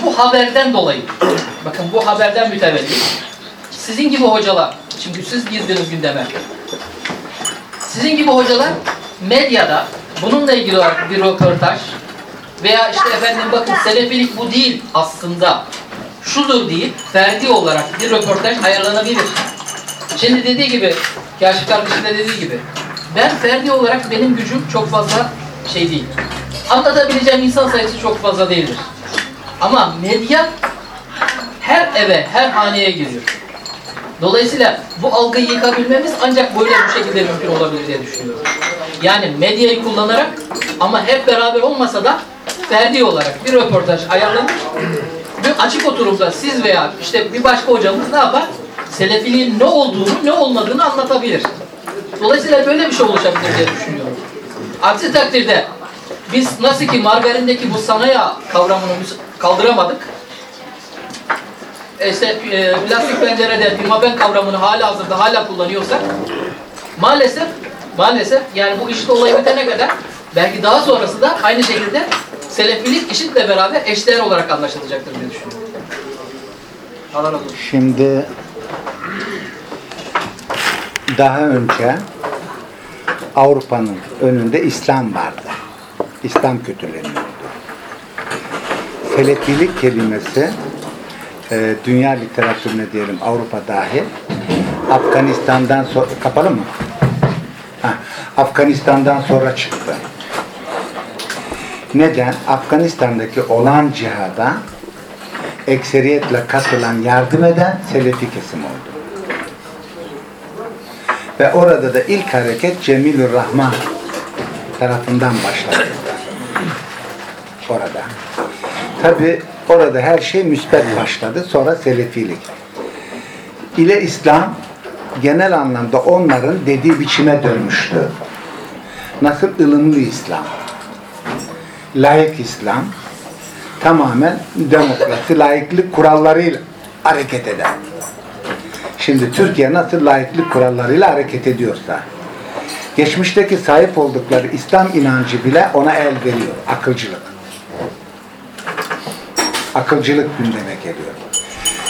bu haberden dolayı, bakın bu haberden mütevellit, sizin gibi hocalar, çünkü siz girdiniz gündeme, sizin gibi hocalar medyada bununla ilgili olarak bir röportaj veya işte efendim bakın selefilik bu değil aslında şudur deyip ferdi olarak bir röportaj ayarlanabilir. Şimdi dediği gibi, Kaşif kardeşim de dediği gibi ben ferdi olarak benim gücüm çok fazla şey değil. Anlatabileceğim insan sayısı çok fazla değildir. Ama medya her eve, her haneye giriyor. Dolayısıyla bu algıyı yıkabilmemiz ancak böyle bu şekilde mümkün olabilir diye düşünüyorum. Yani medyayı kullanarak ama hep beraber olmasa da ferdi olarak bir röportaj ayarlanır. Bir açık oturumda siz veya işte bir başka hocamız ne yapar? Selefiliğin ne olduğunu, ne olmadığını anlatabilir. Dolayısıyla böyle bir şey oluşabilir diye düşünüyorum. Aksi takdirde biz nasıl ki margarindeki bu sanaya kavramını kaldıramadık. E İşte e, plastik pencerede pimapen kavramını hala hazırda hala kullanıyorsak maalesef maalesef yani bu işit olayı bitene kadar belki daha sonrası da aynı şekilde selefilik işitle beraber eşdeğer olarak anlaşılacaktır diye düşünüyorum. Allah razı. Şimdi daha önce Avrupa'nın önünde İslam vardı. İslam kötüleniyordu. Selefilik kelimesi e, dünya literatürüne diyelim Avrupa dahil Afganistan'dan sonra kapalı mı? Ha, Afganistan'dan sonra çıktı. Neden? Afganistan'daki olan cihada ekseriyetle katılan, yardım eden Selefi kesim oldu. Ve orada da ilk hareket Cemilür Rahman tarafından başladı. Orada. Tabi orada her şey müsbet başladı. Sonra Selefilik. İle İslam genel anlamda onların dediği biçime dönmüştü. Nasıl ılımlı İslam, layık İslam, tamamen demokrasi, layıklık kurallarıyla hareket eder. Şimdi Türkiye nasıl layıklık kurallarıyla hareket ediyorsa, geçmişteki sahip oldukları İslam inancı bile ona el veriyor. Akılcılık. Akılcılık gündeme geliyor.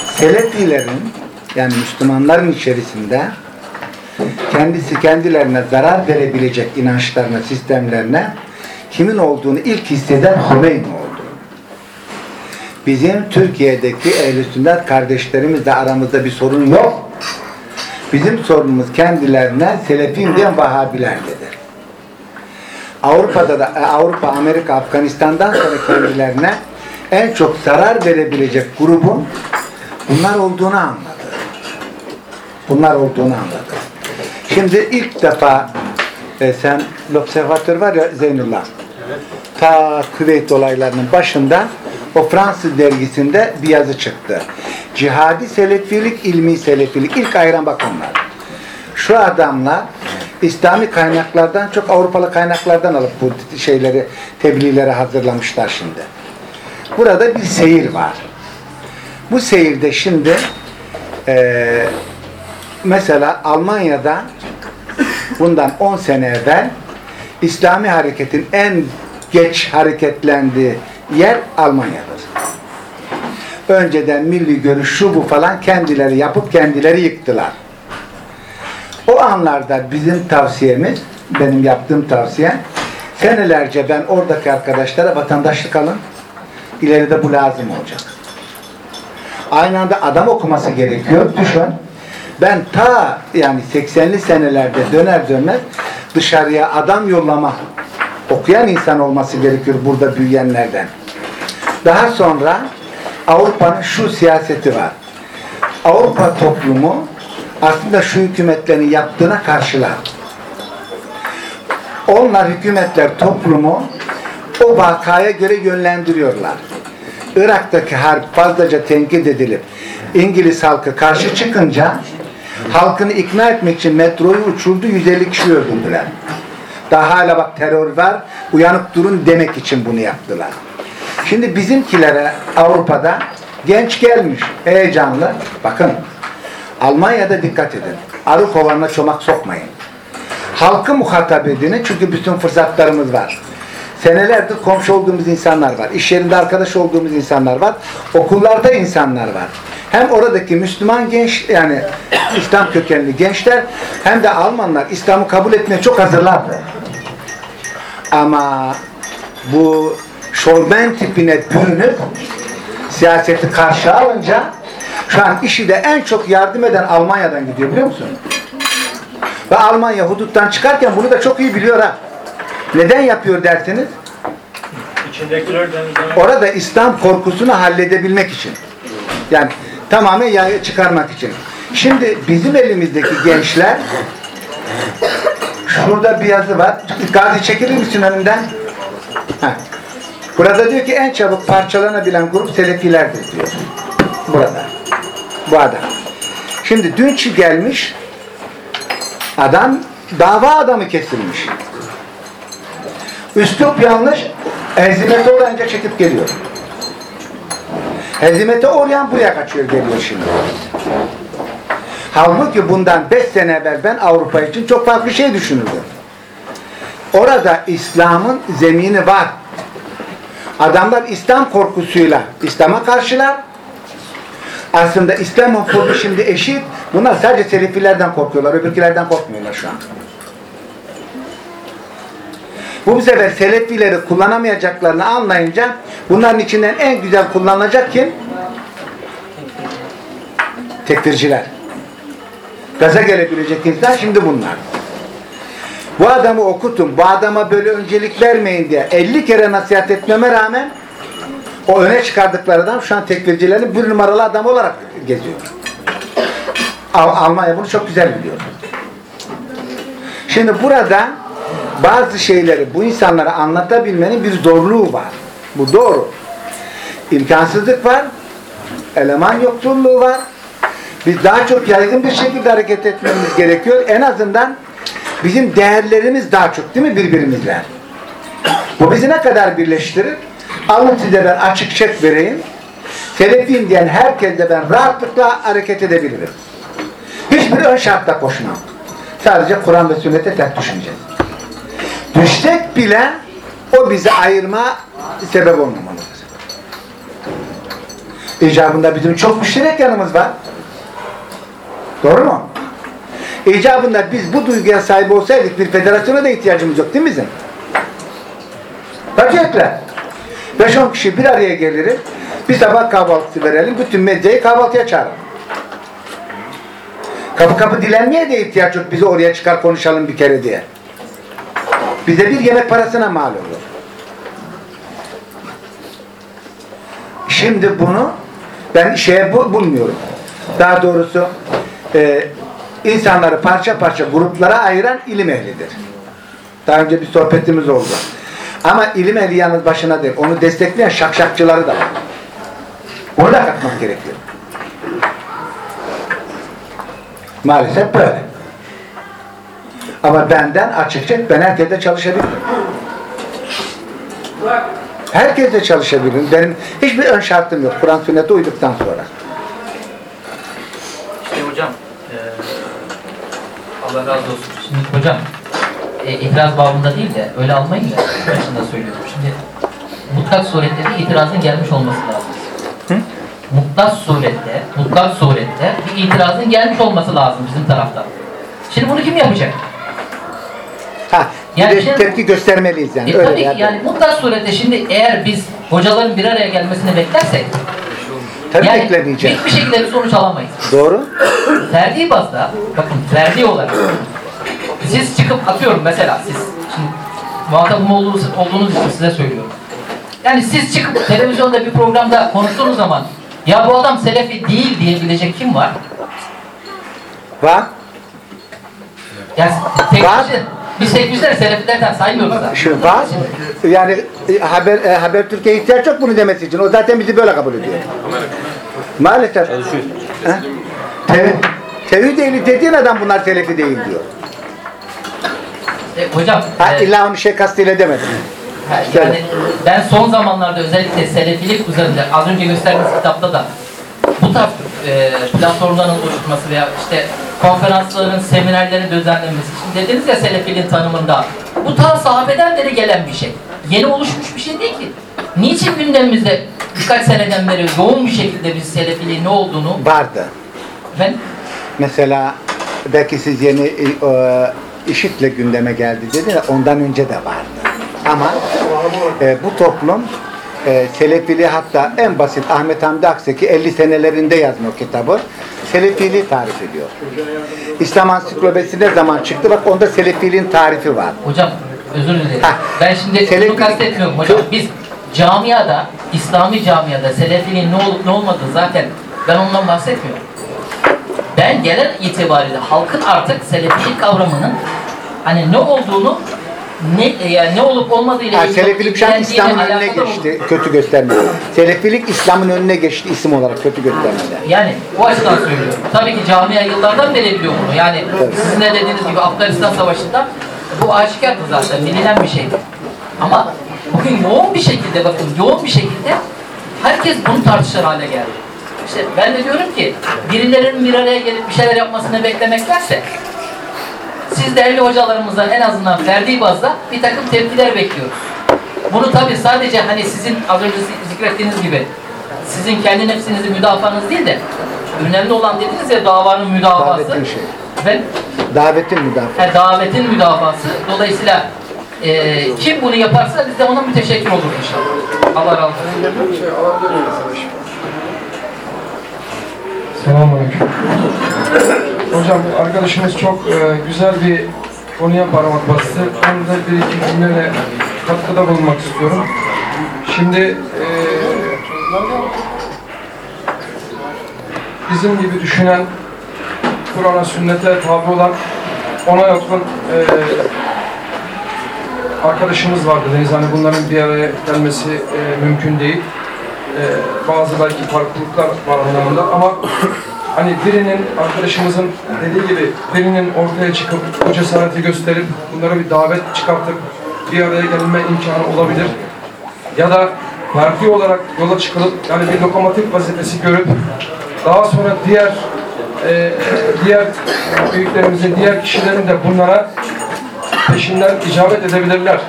Selefilerin yani Müslümanların içerisinde kendisi kendilerine zarar verebilecek inançlarına, sistemlerine kimin olduğunu ilk hisseden Hümeyni oldu. Bizim Türkiye'deki ehl sünnet kardeşlerimizle aramızda bir sorun yok. Bizim sorunumuz kendilerine Selefiyim diyen Vahabiler dedi. Avrupa'da da e, Avrupa, Amerika, Afganistan'dan sonra kendilerine en çok zarar verebilecek grubun Bunlar olduğunu anladı. Bunlar olduğunu anladı. Şimdi ilk defa e, sen l'Observateur var ya Zeynullah. Ta Küveyt olaylarının başında o Fransız dergisinde bir yazı çıktı. Cihadi selefilik, ilmi selefilik. İlk ayıran bak onlar. Şu adamlar İslami kaynaklardan çok Avrupalı kaynaklardan alıp bu şeyleri, tebliğleri hazırlamışlar şimdi. Burada bir seyir var. Bu seyirde şimdi eee mesela Almanya'da bundan 10 sene evvel İslami hareketin en geç hareketlendiği yer Almanya'dır. Önceden milli görüş şu bu falan kendileri yapıp kendileri yıktılar. O anlarda bizim tavsiyemiz, benim yaptığım tavsiye, senelerce ben oradaki arkadaşlara vatandaşlık alın, ileride bu lazım olacak. Aynı anda adam okuması gerekiyor. Düşün. Ben ta yani 80'li senelerde döner dönmez dışarıya adam yollama okuyan insan olması gerekiyor burada büyüyenlerden. Daha sonra Avrupa'nın şu siyaseti var. Avrupa toplumu aslında şu hükümetlerin yaptığına karşılar. Onlar hükümetler toplumu o vakaya göre yönlendiriyorlar. Irak'taki harp fazlaca tenkit edilip İngiliz halkı karşı çıkınca halkını ikna etmek için metroyu uçurdu 150 kişi öldürdüler. Daha hala bak terör var uyanık durun demek için bunu yaptılar. Şimdi bizimkilere Avrupa'da genç gelmiş heyecanlı bakın Almanya'da dikkat edin. Arı kovanına çomak sokmayın. Halkı muhatap edin çünkü bütün fırsatlarımız var. Senelerdir komşu olduğumuz insanlar var. İş yerinde arkadaş olduğumuz insanlar var. Okullarda insanlar var. Hem oradaki Müslüman genç yani İslam kökenli gençler hem de Almanlar İslam'ı kabul etmeye çok hazırlardı. Ama bu şovmen tipine bürünüp siyaseti karşı alınca şu an işi de en çok yardım eden Almanya'dan gidiyor biliyor musun? Ve Almanya huduttan çıkarken bunu da çok iyi biliyor ha. Neden yapıyor denizlemek. orada İslam korkusunu halledebilmek için. Yani tamamen yaya çıkarmak için. Şimdi bizim elimizdeki gençler şurada bir yazı var. Gazi çekilir misin önünden? Heh. Burada diyor ki en çabuk parçalanabilen grup Selefilerdir diyor. Burada. Bu adam. Şimdi dün gelmiş adam dava adamı kesilmiş. Üslup yanlış. Hezimete uğrayınca çekip geliyor. Hezimete uğrayan buraya kaçıyor geliyor şimdi. Halbuki bundan 5 sene evvel ben Avrupa için çok farklı şey düşünürdüm. Orada İslam'ın zemini var. Adamlar İslam korkusuyla İslam'a karşılar. Aslında İslam fobi şimdi eşit. Bunlar sadece selefilerden korkuyorlar. Öbürkilerden korkmuyorlar şu an. Bu sefer selefileri kullanamayacaklarını anlayınca bunların içinden en güzel kullanılacak kim? Tekfirciler. Gaza gelebilecek insan şimdi bunlar. Bu adamı okutun, bu adama böyle öncelik vermeyin diye 50 kere nasihat etmeme rağmen o öne çıkardıkları adam şu an tekfircilerin bir numaralı adam olarak geziyor. Al- Almanya bunu çok güzel biliyor. Şimdi burada bazı şeyleri bu insanlara anlatabilmenin bir zorluğu var. Bu doğru. İmkansızlık var. Eleman yoksulluğu var. Biz daha çok yaygın bir şekilde hareket etmemiz gerekiyor. En azından bizim değerlerimiz daha çok değil mi birbirimizle? Bu bizi ne kadar birleştirir? Alın size ben açık çek vereyim. Selefiyim diyen herkesle ben rahatlıkla hareket edebilirim. Hiçbir ön şartta koşmam. Sadece Kur'an ve sünnete tek düşüneceğiz. Düşsek bile o bizi ayırma sebep olmamalıdır. İcabında bizim çok müşterek yanımız var. Doğru mu? İcabında biz bu duyguya sahip olsaydık bir federasyona da ihtiyacımız yok değil mi bizim? Paketle. 5-10 kişi bir araya geliriz. Bir sabah kahvaltısı verelim. Bütün medyayı kahvaltıya çağıralım. Kapı kapı dilenmeye de ihtiyaç yok. Bizi oraya çıkar konuşalım bir kere diye. Bize bir yemek parasına mal olur. Şimdi bunu Ben şeye bu, bulmuyorum. Daha doğrusu e, insanları parça parça gruplara ayıran ilim ehlidir. Daha önce bir sohbetimiz oldu. Ama ilim ehli yalnız başına değil. Onu destekleyen şakşakçıları da var. Onu da katmak gerekiyor. Maalesef böyle. Ama benden açıkça ben herkese çalışabilirim. Herkese çalışabilirim. Benim hiçbir ön şartım yok. Kur'an sünnete uyduktan sonra. İşte hocam, eee, Allah razı olsun. Şimdi hocam, e, itiraz babında değil de öyle almayın da başında söylüyorum. Şimdi mutlak surette bir itirazın gelmiş olması lazım. Mutlak surette, mutlak surette bir itirazın gelmiş olması lazım bizim taraftan. Şimdi bunu kim yapacak? Ha, bir Yani de şimdi- tepki göstermeliyiz yani. E, Öyle tabii yani. yani mutlak surette şimdi eğer biz hocaların bir araya gelmesini beklersek Tabii yani beklemeyeceğiz. hiçbir şekilde bir sonuç alamayız. Doğru. Ferdi bazda, bakın ferdi olarak siz çıkıp atıyorum mesela siz, şimdi muhatabım olduğunuz, olduğunuz için size söylüyorum. Yani siz çıkıp televizyonda bir programda konuştuğunuz zaman ya bu adam selefi değil diyebilecek kim var? Var. Yani tek Var. kişi, biz tek kişileri selefilerden saymıyoruz da. Şu var. Yani e, haber e, haber Türkiye ihtiyaç yok bunu demesi için. O zaten bizi böyle kabul ediyor. Maalesef. Tevhid, tevhid ehli dediğin adam bunlar selefi değil diyor. E, hocam, Ha, e, illa onu şey kastıyla demedim. Ha, Yani ben son zamanlarda özellikle selefilik üzerinde az önce gösterdiğiniz kitapta da bu tarz e, platformların oluşturması veya işte konferansların, seminerlerin düzenlenmesi. Şimdi dediniz ya selefiliğin tanımında. Bu ta sahabeden beri gelen bir şey. Yeni oluşmuş bir şey değil ki. Niçin gündemimizde birkaç seneden beri yoğun bir şekilde biz selefiliğin ne olduğunu Vardı. ben Mesela belki siz yeni e, e, işitle gündeme geldi dedi de ondan önce de vardı. Ama e, bu toplum e, Selefiliği hatta en basit Ahmet Hamdi Akseki 50 senelerinde yazma o kitabı. Selefiliği tarif ediyor. İslam Ansiklopedisi ne zaman çıktı? Bak onda Selefiliğin tarifi var. Hocam özür dilerim. Ha, Ben şimdi Selefi- bunu kastetmiyorum hocam. Biz camiada, İslami camiada selefiliğin ne olup ne olmadığı zaten ben ondan bahsetmiyorum. Ben genel itibariyle halkın artık selefilik kavramının hani ne olduğunu ne yani ne olup olmadığıyla ilgili Selefilik şu an İslam'ın önüne geçti. Kötü gösterme. Selefilik İslam'ın önüne geçti isim olarak kötü göstermede. Yani o açıdan söylüyorum. Tabii ki camia yıllardan beri biliyor bunu. Yani sizin de dediğiniz gibi Afganistan Savaşı'nda bu aşikardı zaten. Bilinen bir şeydi. Ama bugün yoğun bir şekilde bakın yoğun bir şekilde herkes bunu tartışır hale geldi. İşte ben de diyorum ki birilerinin bir araya gelip bir şeyler yapmasını beklemektense siz değerli hocalarımızdan en azından verdiği bazda bir takım tepkiler bekliyoruz. Bunu tabii sadece hani sizin az önce zikrettiğiniz gibi sizin kendi nefsinizi müdafaanız değil de önemli olan dediniz ya davanın müdafası Davetin şey. ve Davetin müdafaa. e, davetin müdafası. Dolayısıyla e, kim bunu yaparsa biz de ona müteşekkir oluruz inşallah. Allah razı olsun. Şey arkadaş? Selamünaleyküm. Hocam arkadaşımız çok e, güzel bir konuya parmak bastı. Ben de bir iki cümleyle katkıda bulunmak istiyorum. Şimdi e, bizim gibi düşünen Kur'an'a sünnete tabi olan ona yakın e, arkadaşımız vardı. Deniz hani bunların bir araya gelmesi e, mümkün değil. E, bazı belki farklılıklar var anlamında ama hani birinin arkadaşımızın dediği gibi birinin ortaya çıkıp o cesareti gösterip bunlara bir davet çıkartıp bir araya gelme imkanı olabilir. Ya da farklı olarak yola çıkılıp yani bir lokomotif vazifesi görüp daha sonra diğer e, diğer büyüklerimizin, diğer kişilerin de bunlara peşinden icabet edebilirler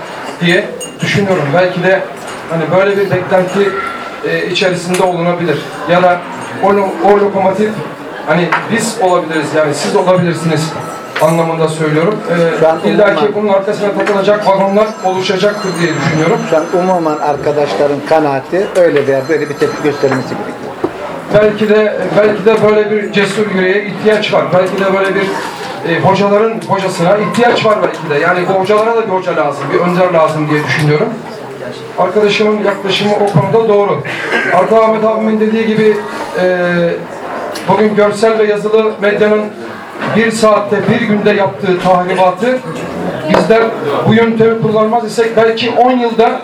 diye düşünüyorum. Belki de hani böyle bir beklenti e, içerisinde olunabilir. Ya da o, o lokomotif hani biz olabiliriz yani siz olabilirsiniz anlamında söylüyorum. Ee, İlla ki bunun arkasına takılacak vagonlar oluşacaktır diye düşünüyorum. Şu an umuman arkadaşların kanaati öyle veya böyle bir tepki göstermesi gerekiyor. Belki de belki de böyle bir cesur yüreğe ihtiyaç var. Belki de böyle bir e, hocaların hocasına ihtiyaç var belki de. Yani bu hocalara da bir hoca lazım, bir önder lazım diye düşünüyorum. arkadaşımın yaklaşımı o konuda doğru. Arda Ahmet abimin dediği gibi e, bugün görsel ve yazılı medyanın bir saatte bir günde yaptığı tahribatı bizler bu yöntemi kullanmaz isek belki 10 yılda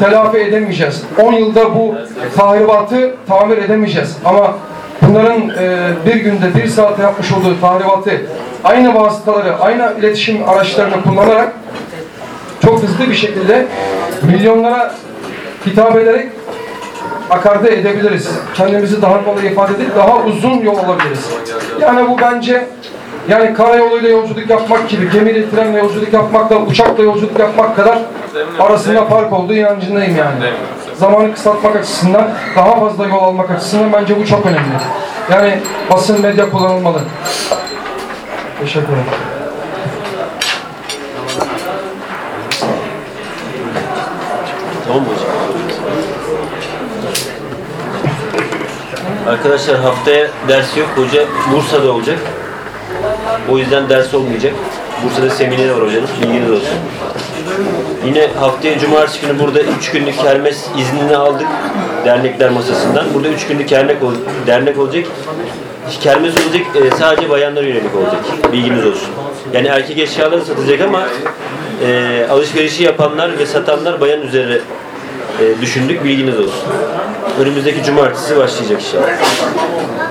telafi edemeyeceğiz. 10 yılda bu tahribatı tamir edemeyeceğiz. Ama bunların e, bir günde bir saatte yapmış olduğu tahribatı aynı vasıtaları, aynı iletişim araçlarını kullanarak çok hızlı bir şekilde milyonlara hitap ederek akarde edebiliriz. Kendimizi daha kolay ifade edip daha uzun yol alabiliriz. Yani bu bence yani karayoluyla yolculuk yapmak gibi gemiyle trenle yolculuk yapmakla uçakla yolculuk yapmak kadar arasında fark olduğu inancındayım yani. Zamanı kısaltmak açısından daha fazla yol almak açısından bence bu çok önemli. Yani basın medya kullanılmalı. Teşekkür ederim. Tamam mı hocam? Arkadaşlar haftaya ders yok. Hoca Bursa'da olacak. O yüzden ders olmayacak. Bursa'da seminer var hocanın. Bilginiz olsun. Yine haftaya cumartesi günü burada 3 günlük kermes iznini aldık dernekler masasından. Burada 3 günlük kermek ol- dernek olacak. Kermes olacak e, sadece bayanlara yönelik olacak. Bilginiz olsun. Yani erkek eşyaları satılacak ama e, alışverişi yapanlar ve satanlar bayan üzerine e, düşündük. Bilginiz olsun. Önümüzdeki cumartesi başlayacak inşallah.